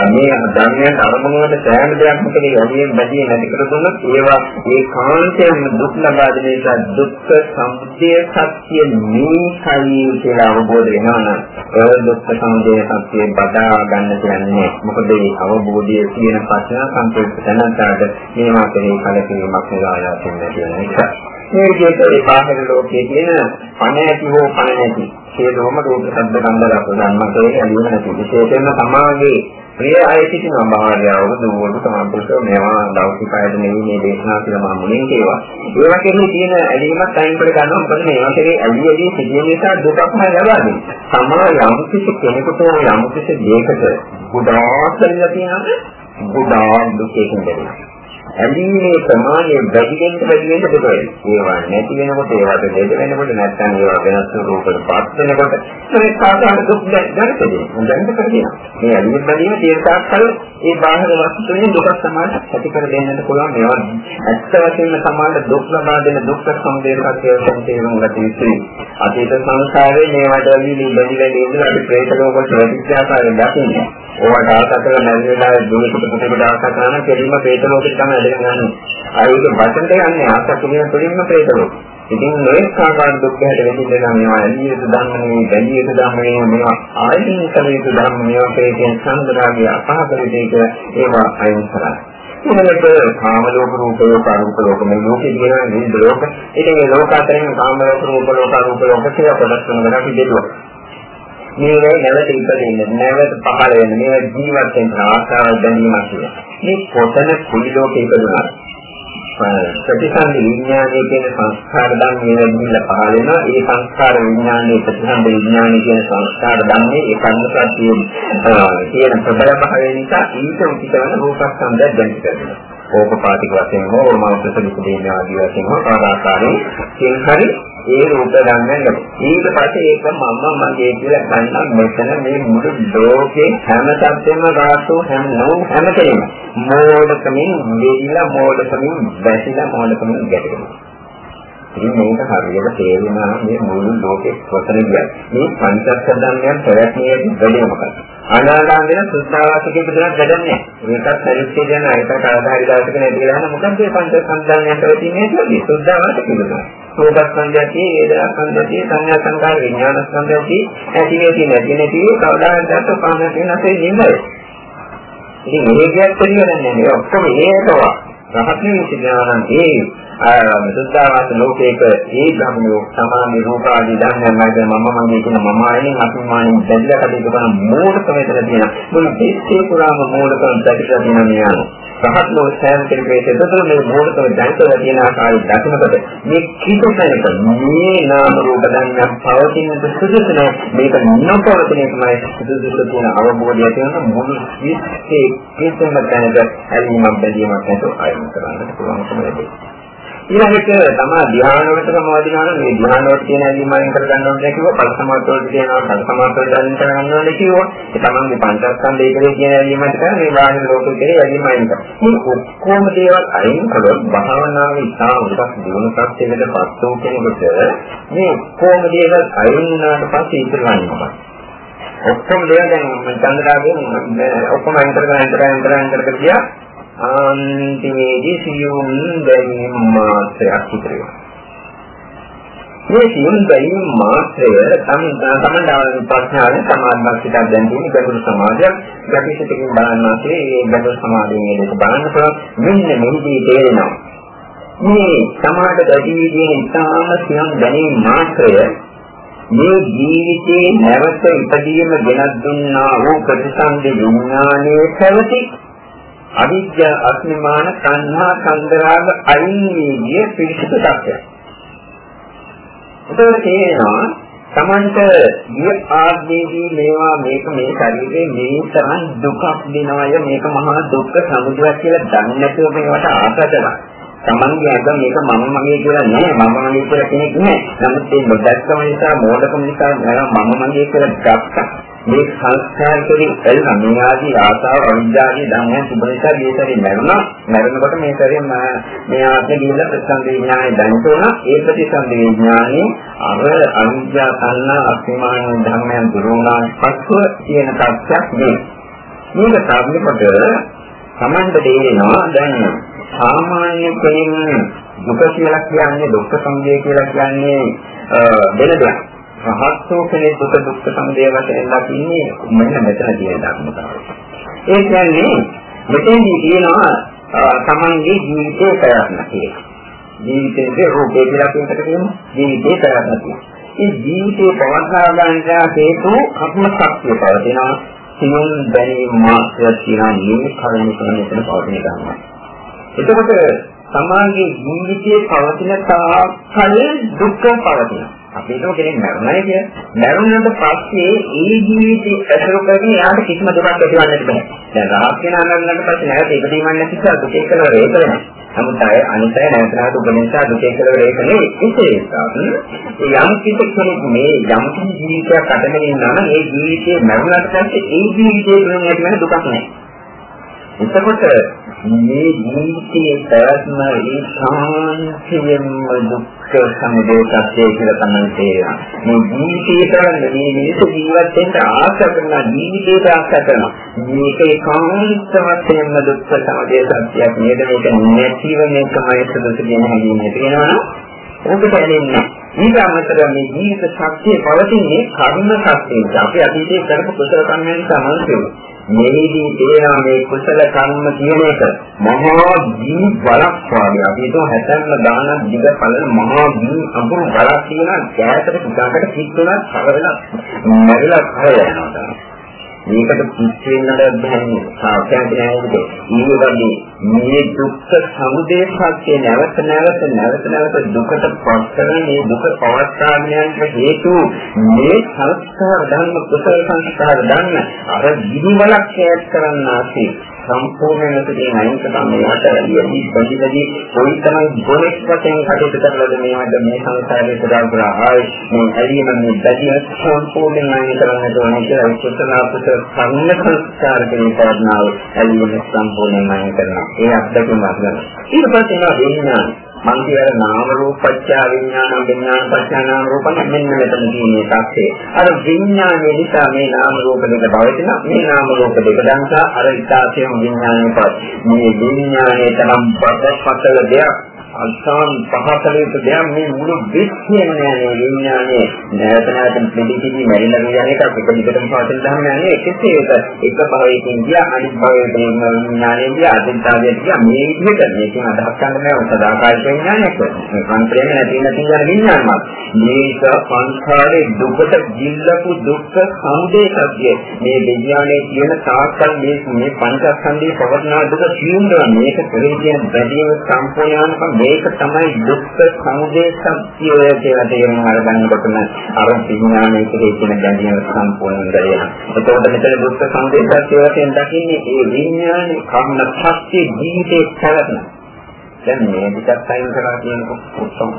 මේ ධර්මයන් අරමුණුවට සෑම දෙයක්ම කෙරේ යොමුයෙන් බැදී නැති කර දුන්නොත් ඒවා ඒකාන්තයෙන්ම දුක් ලබා දෙන නිසා දුක්ඛ සමුදය සත්‍ය මේකයි කියලා අවබෝධ වෙනවා නම් ඒ දුක්ඛ සමුදය සත්‍ය බදා ගන්න කියන්නේ මොකද මේ අවබෝධයේ තියෙන ප්‍රශ්න සංකේත දැනන්තාට මේවා කෙරේ කලකිරීමක් නෙලා ආයතන නැති වෙන නිසා. මේ විදිහට ඒ බාහිර ලෝකයේ තියෙන පණ ඇති හෝ පණ නැති සියලුම රූප ශබ්ද ගන්ධ රස ධර්මකේ ඇලියම නැති විශේෂයෙන්ම සමාගයේ ප්‍රිය අය සිටින බාහිරව දුවවලු සමාපෘෂ මේවා ලෞකික අයද නෙවෙයි මේ දේශනා කියලා මම මුලින් කියවා. ඒ වගේම තියෙන ඇලීමක් අයින් කර ගන්නවා මොකද මේවා කෙරේ ඇලී ඇලී සිටින නිසා දුකක්ම ලබන්නේ. සමා යම් කිසි කෙනෙකුට යම් කිසි දෙයකට ගොඩාක් ඇලලා තියෙනවා ගොඩාක් දුකකින් බැහැ. ඇලීමේ ප්‍රමාණය වැඩි වෙන්න වැඩි වෙන්න දෙකයි. ඒවා නැති වෙනකොට ඒවට දෙද වෙනකොට නැත්නම් ඒවා වෙනස් රූපකට පත් වෙනකොට මේ සාධාරණ දුක් දැනෙන්නේ. දැනෙන්න කරගෙන. මේ ඇලීම බැඳීම තීරතාවක් කල ඒ බාහිර වස්තු තුළින් දුක සමාන ඇති කර දෙන්නට පුළුවන් ඒවා. ඇත්ත වශයෙන්ම සමාන දුක් ලබා දෙන දුක් සමුදේකට තේරුම් ගත යුතුයි. අතීත සංසාරේ මේවට ඇලී බැඳි බැඳි ඉඳලා අපි ප්‍රේත ලෝකවල ප්‍රතික්‍රියාකාරී දකින්නේ. ඕවට ආසතර නැති වෙලා දුකට පුතේකට ආස කරන කෙලින්ම ප්‍රේත ලෝකෙට තමයි ඇදගෙන යන්නේ. ආයෙත් වචනට යන්නේ ආස තුලින් තුලින්ම ප්‍රේත ලෝකෙ. ඉතින් මේ ආකාර දුක් හැට වෙදින්න නම් මේවා ඇලිය යුතු ධර්මනේ, බැඳිය යුතු ධර්මනේ මේවා ආයෙත් කල යුතු ධර්ම මේවා ප්‍රේතයන් සංග්‍රහය අපහසු දෙයක ඒවා අයින් කරා. ඊළඟට කාම ලෝක රූප ලෝක අරූප ලෝක මේ ලෝකේ කියන විවිධ ලෝක. ඉතින් මේ ලෝක අතරින් කාම ලෝක රූප ලෝක අරූප ලෝක කියලා කොටස් තුනකට අපි බෙදුවා. මේවා නැවත ඉපදෙන්නේ නැවත පහළ වෙන මේවා ජීවත් වෙන ආශාව දැනීමක් කියලා. මේ කොතන කුලි ලෝකේ ඉපදුනා ප්‍රතිසන්දි විඥානයේ කියන සංස්කාර ධර්මයේ වැඩිලා පහළ වෙනවා. ඒ සංස්කාර විඥානයේ ප්‍රතිසන්දි විඥානයේ කියන සංස්කාර ධර්මයේ ඒ කර්මසත්‍යයේ කියන ප්‍රබල භාවය නිසා ඊට උචිත වන රූපස්කන්ධය දැනිට කරනවා. ඕපපාතික වශයෙන් හෝ මෞර්තික විදේන ආදී වශයෙන් හෝ ආකාරයෙන් කියන හරි ඒ රූප ධර්මයෙන් ඊට පස්සේ ඒක මම මගේ කියලා ගන්න මෙතන මේ මුළු ලෝකේ හැම සත්‍යෙම රාසෝ හැම නෝ හැම කෙනෙක් මෝඩකමින් දෙවිලා මෝඩකමින් වැසිලා මෝඩකමින් ගැටෙනවා. ඉතින් මේක හරියට තේරුණා මේ මුළු ලෝකෙ කොතන ගියත් මේ පංචස්කන්ධයන් ප්‍රයත්නයේ වැඩේ මොකක්ද? අනාගාම වෙන සුද්ධාවාසිකයක දෙයක් වැඩන්නේ. මේකත් පරිච්ඡේදය යන අයිත කාදාහරි දවසක නැති වෙලා යන මොකද මේ පංචස්කන්ධයන් ප්‍රයත්නයේ කියන්නේ සුද්ධාවාසිකයක දෙයක්. සෝපස්කන්ධයති, වේදනාස්කන්ධයති, සංඥා සංකාර විඥාන ස්කන්ධයති ඇති වෙති නැති නැති කවදාවත් පාන තියෙන අපේ නිමය. ඉතින් මේකත් පිළිගන්නේ නැහැ. ඔක්කොම ඒකවා. රහත් වෙන සිද්ධානන් ඒ සුද්ධාවාස ලෝකයක ඒ ධර්මෝ සමාධි රූපාදී ධර්මයන් නැග මම මගේ කියන මම අයින් අසුමානින් බැඳලා කටයුතු කරන මෝඩකම විතර තියෙන මොන දෙස්සේ පුරාම මෝඩකම් දැකලා තියෙන මෙයාන. රහත් ලෝ සෑම කෙනෙකුට දෙතර මේ මෝඩකම දැකලා තියෙන ආකාරය දකිනකොට මේ කිසිසේක මේ නාම රූප ධර්මයන් පවතින සුදුසු නැහැ මේක නොපවතින එකමයි සුදුසු තියෙන අවබෝධය තියෙන මුළු විශ්ේ කිසිම තැනක ඇලීමක් බැඳීමක් නැතුව අයින් කරන්නට පුළුවන්කම ලැබෙනවා ඊළඟට තමා ධ්‍යානවලටම වදිනවා නම් මේ ධ්‍යානවල තියෙන ඇලීමෙන් කර ගන්න ඕනේ කිව්වා පරිසමාතවල තියෙනවා පරිසමාතවල දැන් කර ගන්න ඕනේ කිව්වා ඒ තමන්ගේ පංචස්කන්ධය කෙරේ තියෙන ඇලීමට කර මේ බාහිර ලෝකෙ කෙරේ ඇලීමෙන් කර. මේ ඔක්කොම දේවල් අයින් කළොත් භාවනාවේ ඉතා උසස් දියුණු සත්‍යයකට පත් වූ කෙනෙකුට මේ ඔක්කොම දේවල් අයින් වුණාට පස්සේ ඉතිරවන්නේ මොකක්ද? ඔක්කොම දේවල් දැන් චන්ද්‍රාගේ ඔක්කොම අයින් කරගෙන අයින් කරගෙන අයින් කරගෙන ගියා අන්තිමේදී සියුම් දැනීම මාත්‍රයක් ඉතිරි මේ සියුම් දැනීම මාත්‍රය තමන්දාන ප්‍රඥාවෙන් සමාධිමත් දැන් තියෙන ගැඹුරු සමාධියක්. ගැටිසිතකින් බලන්නාසේ ඒ ගැඹුරු සමාධියෙන් ඒක බලන්න පුළුවන්. මෙන්න මෙහිදී තේරෙනවා. මේ සමාධ දැඩිවිදී ඉතාම සියුම් දැනීම මාත්‍රය මේ ජීවිතේ නැවත ඉදීම ගෙනත් දුන්නා වූ ප්‍රතිසන්දි විඥානයේ පැවති අවිද්‍යා අස්මිමාන සංහා සංදරාග අයින් වී පිළිසිත තත්ත්වය. ඒකෝ තේරෙනවා තමන්ට ගිය ආග්නේදී මේවා මේක මේ ශරීරේ මේ තරම් දුකක් දෙනවය මේක මහා දුක්ඛ සමුදයක් කියලා දන්නේ නැතුව මේවට ආසදලා තමන්ගේ අද මේක මම මගේ කියලා නෑ මම මගේ කියලා කෙනෙක් නෑ නමුත් මේ නොදැක්කම නිසා මෝඩකම නිසා මම මගේ කියලා ගත්තා මේ සංස්කාර කෙරෙහි එල්ලා මේ ආදී ආසාව අවිද්‍යාවේ ධර්මයන් තිබෙන නිසා මේතරේ මරුණා. මරනකොට මේතරේ මේ ආත්ම ගිහිල්ලා ප්‍රසන්න විඥානේ දැනතෝන ඒ ප්‍රතිසන්ද විඥානේ අර අවිද්‍යා තණ්හා අස්මාන ධර්මයන් දුරුණාන් පස්ව තියෙන තත්ත්වයක් මේ. මේක සාධනකොට සමන්ද දෙනවා දැන් සාමාන්‍ය කෙනෙක් දුක කියලා කියන්නේ දුක්ඛ සංදේ කියලා කියන්නේ වෙන දෙයක්. රහත්ෝ කෙනෙක් දුක දුක්ඛ සමුදය වශයෙන් දකින්නේ මෙන්න මෙතන තියෙන ධර්මතාවය. ඒ කියන්නේ මෙතෙන්දී කියනවා තමන්ගේ ජීවිතේ ප්‍රයත්න කියලා. ජීවිතේ රූපේ කියලා කියනකට කියනවා ජීවිතේ ප්‍රයත්න කියලා. ඒ ජීවිතේ පවත්වා ගන්නට හේතු කර්ම ශක්තිය පවතිනවා. සියුම් දැනීම මාත්‍රයක් තියෙනවා මේ කර්ම කරන පවතින ගන්නවා. එතකොට සමාජයේ ජීවිතයේ පවතින තාකල් දුක්ඛ පවතිනවා. අපි හිතමු කෙනෙක් මරණයි කිය. මරුණාට පස්සේ ඒ ජීවිතය ඇසුරු කරගෙන යාට කිසිම දුකක් ඇතිවන්නට බෑ. දැන් රහත් කෙනා මරණාට පස්සේ නැවත ඉපදීමක් නැති නිසා දුකේ කෙලවර ඒක වෙනවා. නමුත් අය අනිත් අය නැවත නැවත උපදින නිසා දුකේ කෙලවර ඒක නෙවෙයි. ඒ නිසා යම් කිසි කෙනෙක් මේ යම් කිසි ජීවිතයක් අතගෙන ඉන්නා නම් ඒ ජීවිතේ මරුණාට පස්සේ ඒ ජීවිතේ දුකින් ඇති වෙන දුකක් නෑ. එතකොට මේ ජීවිතයේ පැවැත්ම ඒ සාන්තියෙන්ම දුක්ඛ සමුදය සත්‍යය කියලා තමයි තේරෙනවා. මේ ජීවිතේට මේ මිනිස් ජීවත් වෙන්න ආශ කරන ජීවිතේට ආශ කරන මේක ඒකාන්ත වශයෙන්ම දුක්ඛ සමුදය සත්‍යයක් නේද මේක නැතිව මේකමයි සුදුසු කියන හැඟීම තියෙනවා. ඔබට ඇලෙන්නේ ඊට අමතරව මේ ජීවිත ශක්තිය පවතින්නේ කර්ම ශක්තියෙන්. අපි අතීතයේ කරපු කුසල කර්මයන් සමන්තුයි. මෙහිදී තේරෙනවා මේ කුසල කර්ම කියන එක මහා දී බලක් වගේ. අපි හිතුව හැතැම්ම දාන දිග පළල මහා දී අඹුරු බලක් කියන ඈතට පුතාකට පිටුණා කරවෙලා මැරිලා කර යනවා. මේකට පිට වෙන්නට බැහැ සාක්ෂාත් නෑනේ. ඊ වගේ මේ දුක්ඛ සමුදය සත්‍ය නැවත නැවත නැවත නැවත දුකට පත් කරන මේ දුක පවත්වාගෙන යන හේතු මේ සංස්කාර ධර්ම කුසල සංස්කාර ධර්ම අර විදිවලක් ඈත් කරන්නාසේ සම්පූර්ණයෙන්ම තියෙන අයින් කරන මේකට ඇලියදී ප්‍රතිපදී කොයි තමයි ගොනෙක් වශයෙන් කටයුතු කරලාද මේවට මේ සංසාරේ පුරා පුරා ආයි මේ ඇලීම මේ බැදී සම්පූර්ණයෙන් අයින් කරන්න ඕනේ කියලා උත්තරාපත කර්ණ සංස්කාර කියන කාරණාව ඇලීම සම්පූර්ණයෙන් අයින් කරනවා. ඒ අත්දැකීම අත්දැකීම. ඊට පස්සේ එනවා විඥාන. මං කියන නාම රූපච්ඡ විඥාන විඥාන පච්ඡ නාම රූප මෙන්න මෙතන තියෙන තාක්ෂේ අර විඥානයේ නිසා මේ නාම රූප දෙක පවතින මේ නාම රූප දෙක දන්සා අර ඉතාසියම විඥානයේ පත් මේ විඥානයේ තරම් බඩපතල දෙයක් අල්සාන් පහතලයට දෙයක් මේ මුළු විශ්වයම නෑ විඥානයේ. නැවත නැවත පිළිකිලි මැරිලා යන එක එක දිගටම පවතින ධර්ම යන්නේ කෙසේ ඒක එක. භවයකින් ගියා අනිත් භවයකින් විඥානයේ ගියා අදින්තාවයට ගියා. මේ විදිහට මේකෙන් අදහස් ගන්න බෑ. සදාකාලික විඥානයක් මේ කන්ත්‍රේම නැති නැති යන විඥානයක්. මේක සංඛාරේ දුකට ගිල්ලපු දුක්ඛ සමුදය සත්‍ය මේ විඥානයේ කියන තාක්කල් මේ මේ පංචස්කන්ධයේ පවර්ණා දුක සියුම්දා මේක ප්‍රේතියන් බැදීම සම්පූර්ණවම මේක තමයි දුක්ඛ සමුදය සත්‍ය කියලා තේරුම් අරගන්නකොටම අර විඥානයේ කියන ගැඹීම සම්පූර්ණ වෙනවා. එතකොට මෙතන දුක්ඛ සමුදය සත්‍ය වශයෙන් දකින්නේ ඒ විඥානේ කර්ම සත්‍ය ජීවිතේ පැවැත්ම. දැන් මේ පිටත් අයින් කරලා කියනකොට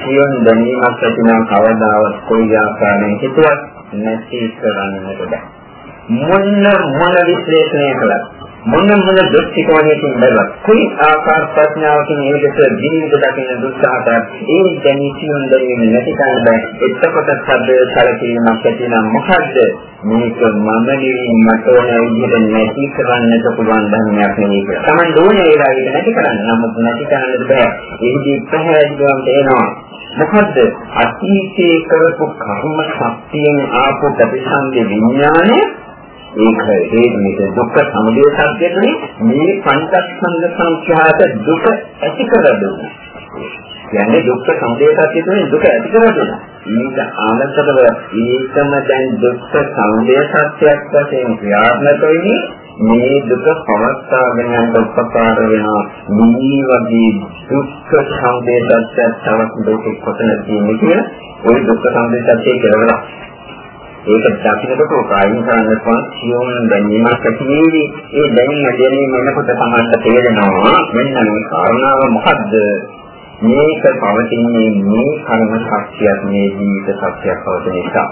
සියොන් දැනීමක් ඇතිනම් කවදාවත් කොයි ආකාරයෙන් හිතුවත් නැති කරන්නට බෑ. මොන මොන විශ්ලේෂණය කළත් මොන මොන දෘෂ්ටිකෝණයකින් බැලුවත් කුයි ආකාර ප්‍රඥාවකින් ඒකට ජීවිත දකින්න දුස්සහට ඒ දැනීම දැනීම නැති කරන්න බෑ එතකොට සබ්බ සැලකීමක් ඇතිනම් මොකද්ද මේක මම නෙවෙයි මට ඕන විදිහට නැති කරන්නට පුළුවන් ධර්මයක් නෙවෙයි කියලා. Taman ඕනේ ඒලා ඒක නැති කරන්න. නමුත් නැති කරන්නත් බෑ. ඒකදී පැහැදිලිවම තේනවා මොකද්ද අතීතයේ කරපු කර්ම ශක්තියෙන් ආපු ප්‍රතිසන්දි විඥානය ඒක හේතුනික දුක්ඛ සමුදය සත්‍යතුනේ මේ පංචස්කන්ධ සංඛ්‍යාත දුක ඇති කර දුන්නා. කියන්නේ දුක්ඛ සමුදය සත්‍යතුනේ දුක ඇති කර දුන්නා. මේක ආනතරව ඒකම දැන් දුක්ඛ සමුදය සත්‍යයක් වශයෙන් ක්‍රියාත්මක වෙන්නේ මේ දුක පවත්වාගෙන යන්න උපකාර වෙනවා. මේ වගේ දුක්ඛ සමුදය සත්‍යයක් තවත් දුකේ කොතනද තියෙන්නේ කියලා ওই දුක්ඛ සමුදය සත්‍යය කියලා ඒක දකින්නකොට කායින් කරන්න පුළුවන් සියුම් දැනීමක් ඇති වෙවි. ඒ දැනීම දැනීම වෙනකොට තමයි තේරෙනවා මෙන්න මේ කාරණාව මොකද්ද? මේක පවතින්නේ මේ කර්ම ශක්තියක් මේ ජීවිත ශක්තියක් පවතින නිසා.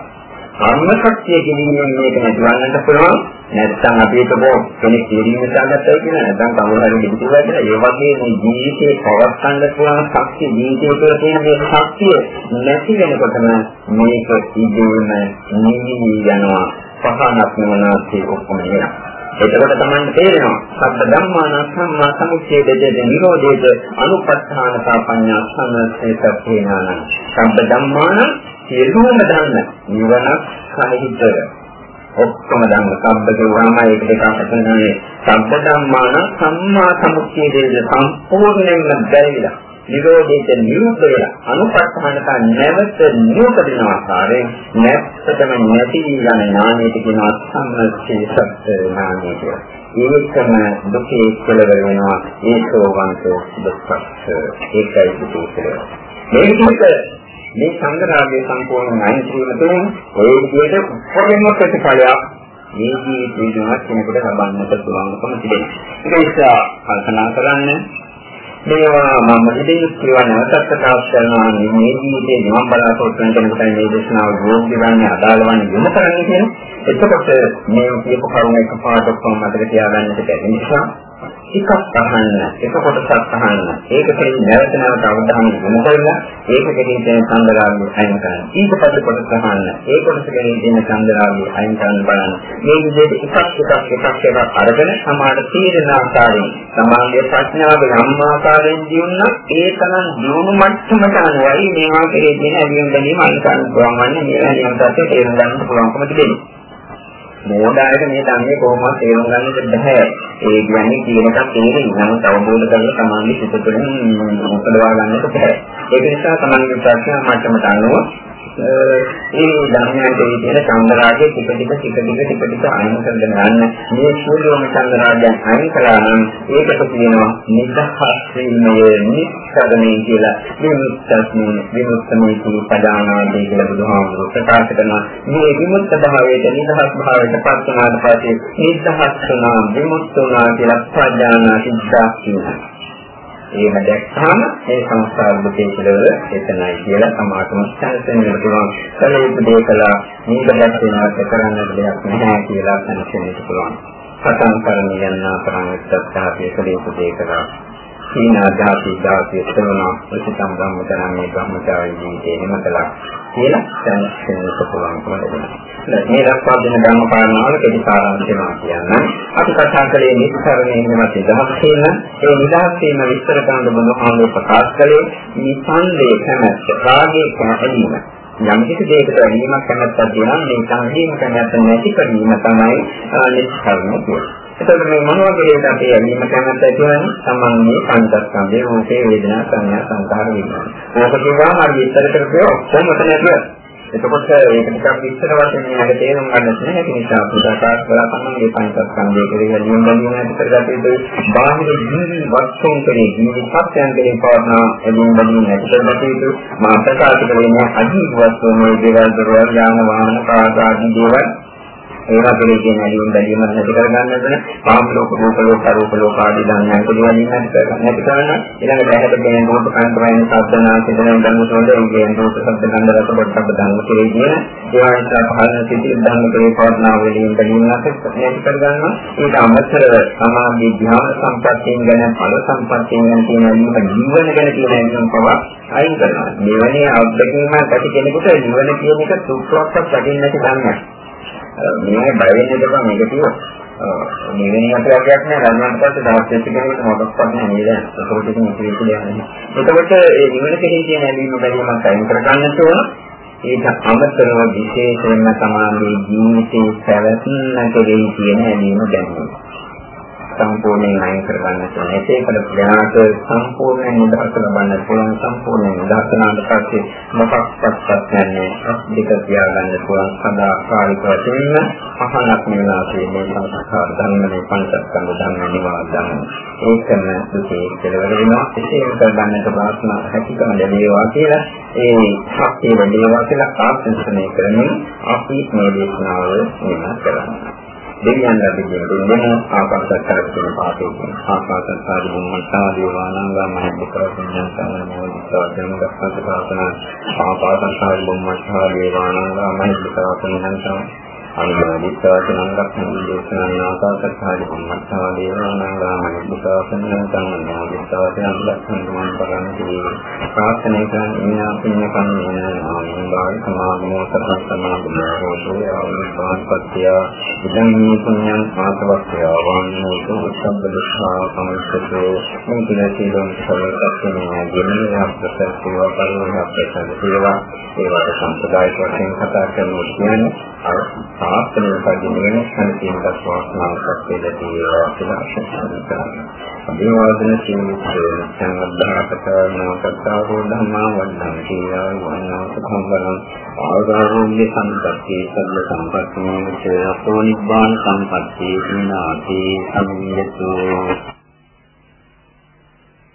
කර්ම ශක්තිය කිරීමෙන් මේක නැතිවන්නට පුළුවන්. නැත්නම් අපි හිතමු කෙනෙක් කිරීම නිසා ගත්තයි කියලා නැත්නම් කවුරු හරි දෙවිතුලා කියලා. ඒ වගේ මේ ජීවිතේ පවත්වන්න පුළුවන් ශක්තිය ජීවිතේ තුළ තියෙන මේ ශක්තිය නැති වෙනකොටම මේක ඉදීම නිවි යනවා. පහනක් නෙවනාසේ ඔක්කොම එනවා එතකොට තමයි තේරෙනවා සබ්බ ධම්මාන සම්මා සමුච්ඡේදයේ නිරෝධයේද අනුපස්ථාන සාපඤ්ඤා සම්මේතේනාන සබ්බ ධම්මාන සියලුම ධර්ම නිවනක් සහිතව. ඔක්කොම ධම්ම සම්බ කියවම ඒක දෙකක් අතනනේ සම්බ ධම්මාන සම්මා සමුච්ඡේදයේ සම්පූර්ණයෙන්ම බැරිලා නිරෝධයට නිරුද්ධ වෙලා අනුපස්සහනක නැවත නිරෝධන ආකාරයෙන් නැත්තටම නැති යන ඥානයට කියනවා සම්මච්ඡේසත් ඥානය කියලා. ඒකම දුකේ කෙලවර වෙනවා. ඒකෝවන්තෝ දුක්ඛ ඒකයි දුකේ මේ විදිහට මේ සංග්‍රහයේ සම්පූර්ණ අයින් කිරීම තුළින් ඔය විදිහට උපරිම ප්‍රතිඵලයක් මේ ජීවිතේදීවත් කෙනෙකුට ලබන්නට පුළුවන්කම තිබෙනවා. ඒක නිසා කල්පනා කරන්න මේවා මම ඉතින් කියවා නැවතත් කතා කරනවා මේ ජීවිතේ නිවන් බලාපොරොත්තු වෙන කෙනෙකුට මේ දේශනාව යෝග්‍ය වන්නේ අදාළ වන්නේ යොමු කරන්නේ කියන. එතකොට මේ කියපු කරුණ එකපාරට කොහොම මතක තියාගන්නට බැරි නිසා එකක් අහන්න එක කොටසක් අහන්න. ඒක කෙරෙහි නැවත නැවත අවධානය යොමු කරලා ඒක කෙරෙහි තියෙන සංදරාගය අයින් කරන්න. ඊට පස්සේ කොටස අහන්න. ඒ කොටස කෙරෙහි තියෙන සංදරාගය අයින් කරන්න බලන්න. මේ විදිහට එකක් එකක් එකක් එකක් අරගෙන සමාන තීරණ ආකාරයෙන් සමාගයේ ප්‍රඥාව යම් ආකාරයෙන් දියුණා ඒ තරම් දියුණු මට්ටමට අනුවයි මේවා කෙරෙහි තියෙන ඇලියම් බැලීම අයින් කරන්න පුළුවන් වන්නේ. මේ ඇලියම් තත්ත්වය තේරුම් ගන්න පුළුවන්කම තිබෙනවා. මෝඩායට මේ ධර්මයේ කොහොමද තේරුම් ගන්නද බෑ. ඒ කියන්නේ කියන එකක් තේරෙන්නේ නමුත් අවබෝධ කරලා තමන්ගේ සිත තුළින් උපදවා ගන්නට බෑ. ඒක නිසා තමන්ගේ ප්‍රශ්න මට්ටමට අනුව ඒ ධර්මයන්ට විදිහට චන්දරාගයේ ටික ටික ටික ටික ටික ටික අයින් කරගෙන යන්න මේ සූර්යෝම චන්දරාගයන් අයින් කළා නම් ඒකට කියනවා නිදහස් වීමේ නිස්සරණේ කියලා. විමුක්තස්මේ විමුක්තමේ කියන පදානාදී කියලා බුදුහාමුදුරුවෝ ප්‍රකාශ කරනවා. මේ විමුක්ත භාවයට නිදහස් භාවයට පත් වුණාට පස්සේ නිදහස් වුණා විමුක්ත වුණා කියලා ප්‍රඥානා සිද්ධා කියනවා එහෙම දැක්කම මේ සංස්කාර දුකේ කෙලවර එතනයි කියලා සමාතම සංසෙන්නෙන්න පුළුවන්. කලේ දේ කළා මේක දැක්වෙනවට කරන්න දෙයක් නැහැ කියලා සංසෙන්නෙන්න පුළුවන්. සතන් කරණ යන්නා කරන්නේ සත්‍යාවේ කලේ දේ කළා. සීනා ධාති ධාති එතනවා ප්‍රතිසම් ධම්මතරන්නේ බ්‍රහ්මචාරී ජීවිතේ නිමතලා කියලා දැනගන්න පුළුවන් කොහොමද මේ දක්වා දෙන ධර්ම කාරණාවල කෙටි සාරාංශයම කියන්න. අපි කතා කළේ නිස්සාරණේ නිමත දහස් කියන ඒ නිදහස් වීම විස්තර කරන බුදුහාමුදුරුවෝ ප්‍රකාශ කළේ නිසන්දේ කැමැත්ත රාගයේ කැමැලීම. යම් කිසි දෙයකට ඇලීමක් කැමැත්තක් තියෙනවා මේ සංහීම කැමැත්ත නැති කිරීම තමයි නිස්සාරණය කියන්නේ. එතකොට මේ මොනවා කෙරේද අපි ඇලීම කැමැත්ත ඇතිවන්නේ සම්මානීය පංචස්කන්ධේ රූපේ වේදනා සංඥා සංකාර විඥාන. ඕක කියවම හරි විස්තර කරපුවා ඔක්කොම මෙතන ඇතුළත්. එතකොට ඒක ටිකක් විස්තර වශයෙන් මේකට තේරුම් ගන්න නැහැ. ඒ නිසා පුදාකාශ කළා තමයි මේ පංචස්කන්ධය කෙරෙහි ඇලීම බැඳීම ඇති කරගත යුතු බාහිර ජීවි වස්තුන් කෙරෙහි ජීවි සත්‍යයන් කෙරෙහි පවර්ණ ඇලීම බැඳීම ඇති කරගත යුතු මා ප්‍රකාශ කළේ මේ අජීව වස්තුන් මේ දේවල් දරවල් යාන වාහන කාර්ය ආදී දේවල් ඒවා කෙරේ කියන ඇලීම් බැඳීම නැති කරගන්නද පාප ලෝක රූප ලෝක අරූප ලෝක ආදී ධර්මයන් පිළිවෙලින් නැති කරගන්න. නැති කරන ඊළඟට ඇහැට පෙනෙන රූප කන්ත වයින් සබ්දනා සිදෙන ධර්ම සෝද ඒ රූප ශබ්ද ගන්ධ රස පොට්ටබ්බ ධර්ම කෙරේ කියන ඒවා නිසා පහළ සිටි ධර්ම කෙරේ පවර්ණා වලින් බැඳීම නැති කරගන්නවා. ඒක අමතරව සමාධි ධ්‍යාන සම්පත්තියෙන් ගැන ඵල සම්පත්තියෙන් ගැන කියන ඇලීම ජීවන ගැන කියන ඇලීම පවා අයින් කරනවා. මෙවැනි අත්දැකීමක් ඇති කෙනෙකුට ජීවන කියන එක සූක්ෂමවත් දකින්න නැති ධර්මයක්. මේ බය වෙන්න දෙපා මේක කිව්වා. මේ වෙන යටයක් නෑ ගන්නවට පස්සේ දවස් දෙකක කෙනෙකුට මොකක්වත් නෑ නේද? ඒකෝට ඉතින් ඉතිරි කියලා නෑ. එතකොට ඒ නිවන කෙරෙහි තියෙන ඇලීම බැලීමක් අයින් කර ගන්නට ඕන. ඒක අමතරව විශේෂයෙන්ම තමයි ජීවිතේ පැවැත්ම කෙරෙහි තියෙන ඇලීම දැනෙනවා. සම්පූර්ණයෙන් අයින් කරගන්න ඕනේ. ඒකකට ප්‍රයාස සම්පූර්ණයෙන් නිදහස ලබන්න පුළුවන් සම්පූර්ණයෙන් නිදහස නාට පස්සේ මොකක්වත් නැහැ. දෙක තියාගන්න පුළුවන් සදා කාලික වශයෙන් අහනක් නෙලාසේ මේ සංස්කාර ධර්මනේ පංචස්කන්ධ ධර්ම නිවා ගන්න. ඒකම දුකේ කෙලවර වෙනවා. ඒක කරගන්නට ප්‍රාර්ථනා හැකියකම ලැබේවා කියලා ඒ ශක්තිය ලැබේවා කියලා ආශිර්වාදනය කරමින් අපි මේ දේශනාව නිමා කරනවා. දෙවියන් ලැබෙන්නේ දෙන්න ආකාශත්කාර කියන පාඩේ කියන ආකාශත්කාර බුම්මතා දේවානංගා මහින්දකරණයන් සමනෝ විස්වාදන දක්වත ප්‍රාර්ථනා ආකාශත්කාර බුම්මතා දේවානංගා මහින්දකරණයන් සමනෝ අනුමෝදිතාසනං ලක්ඛණ දේශනාන ආකාශත්ථාලි සම්මත්තා දේවානාගාමනි බුතාසනං සම්මෝදිතාසනං ලක්ඛණ දුමන් පරන්ති ප්‍රාර්ථනා කරන ඉන්නා පුඤ්ඤ කම්මේන ආමෙන් බාල සමාධිමෝ සතං සමාධිමෝ හෝතෝ ආවිපාන් පත්‍ය ඉදං මේ පුඤ්ඤං ආතවස්ය වන්නෝ උත්තම දුක්ඛා සමුච්චතෝ මේ තුන සීලං සර්වසත්‍යමය ගෙනේ අපසත් සේවා පරිවර්තන අපසත් සේවා ඒවට සම්ප්‍රදායික වශයෙන් කතා කරනවා කියන්නේ ආත්මය පදිනගෙන සංකීර්ණ දස්වාස්නාවක් වේදතියවා කියලා අශිෂ්ඨ කරනවා. අභිවාදන සීමිතේ සංවද්ධාපතරණෝ කතාවෝ ධම්මා වන්දන කියලා වන්නා සම්බලං ආගාරෝග්‍ය සම්පත්තිය සබ්බ සම්පත්තිය අපෝ නිබ්බාන සම්පත්තිය විනාති සම්යතෝ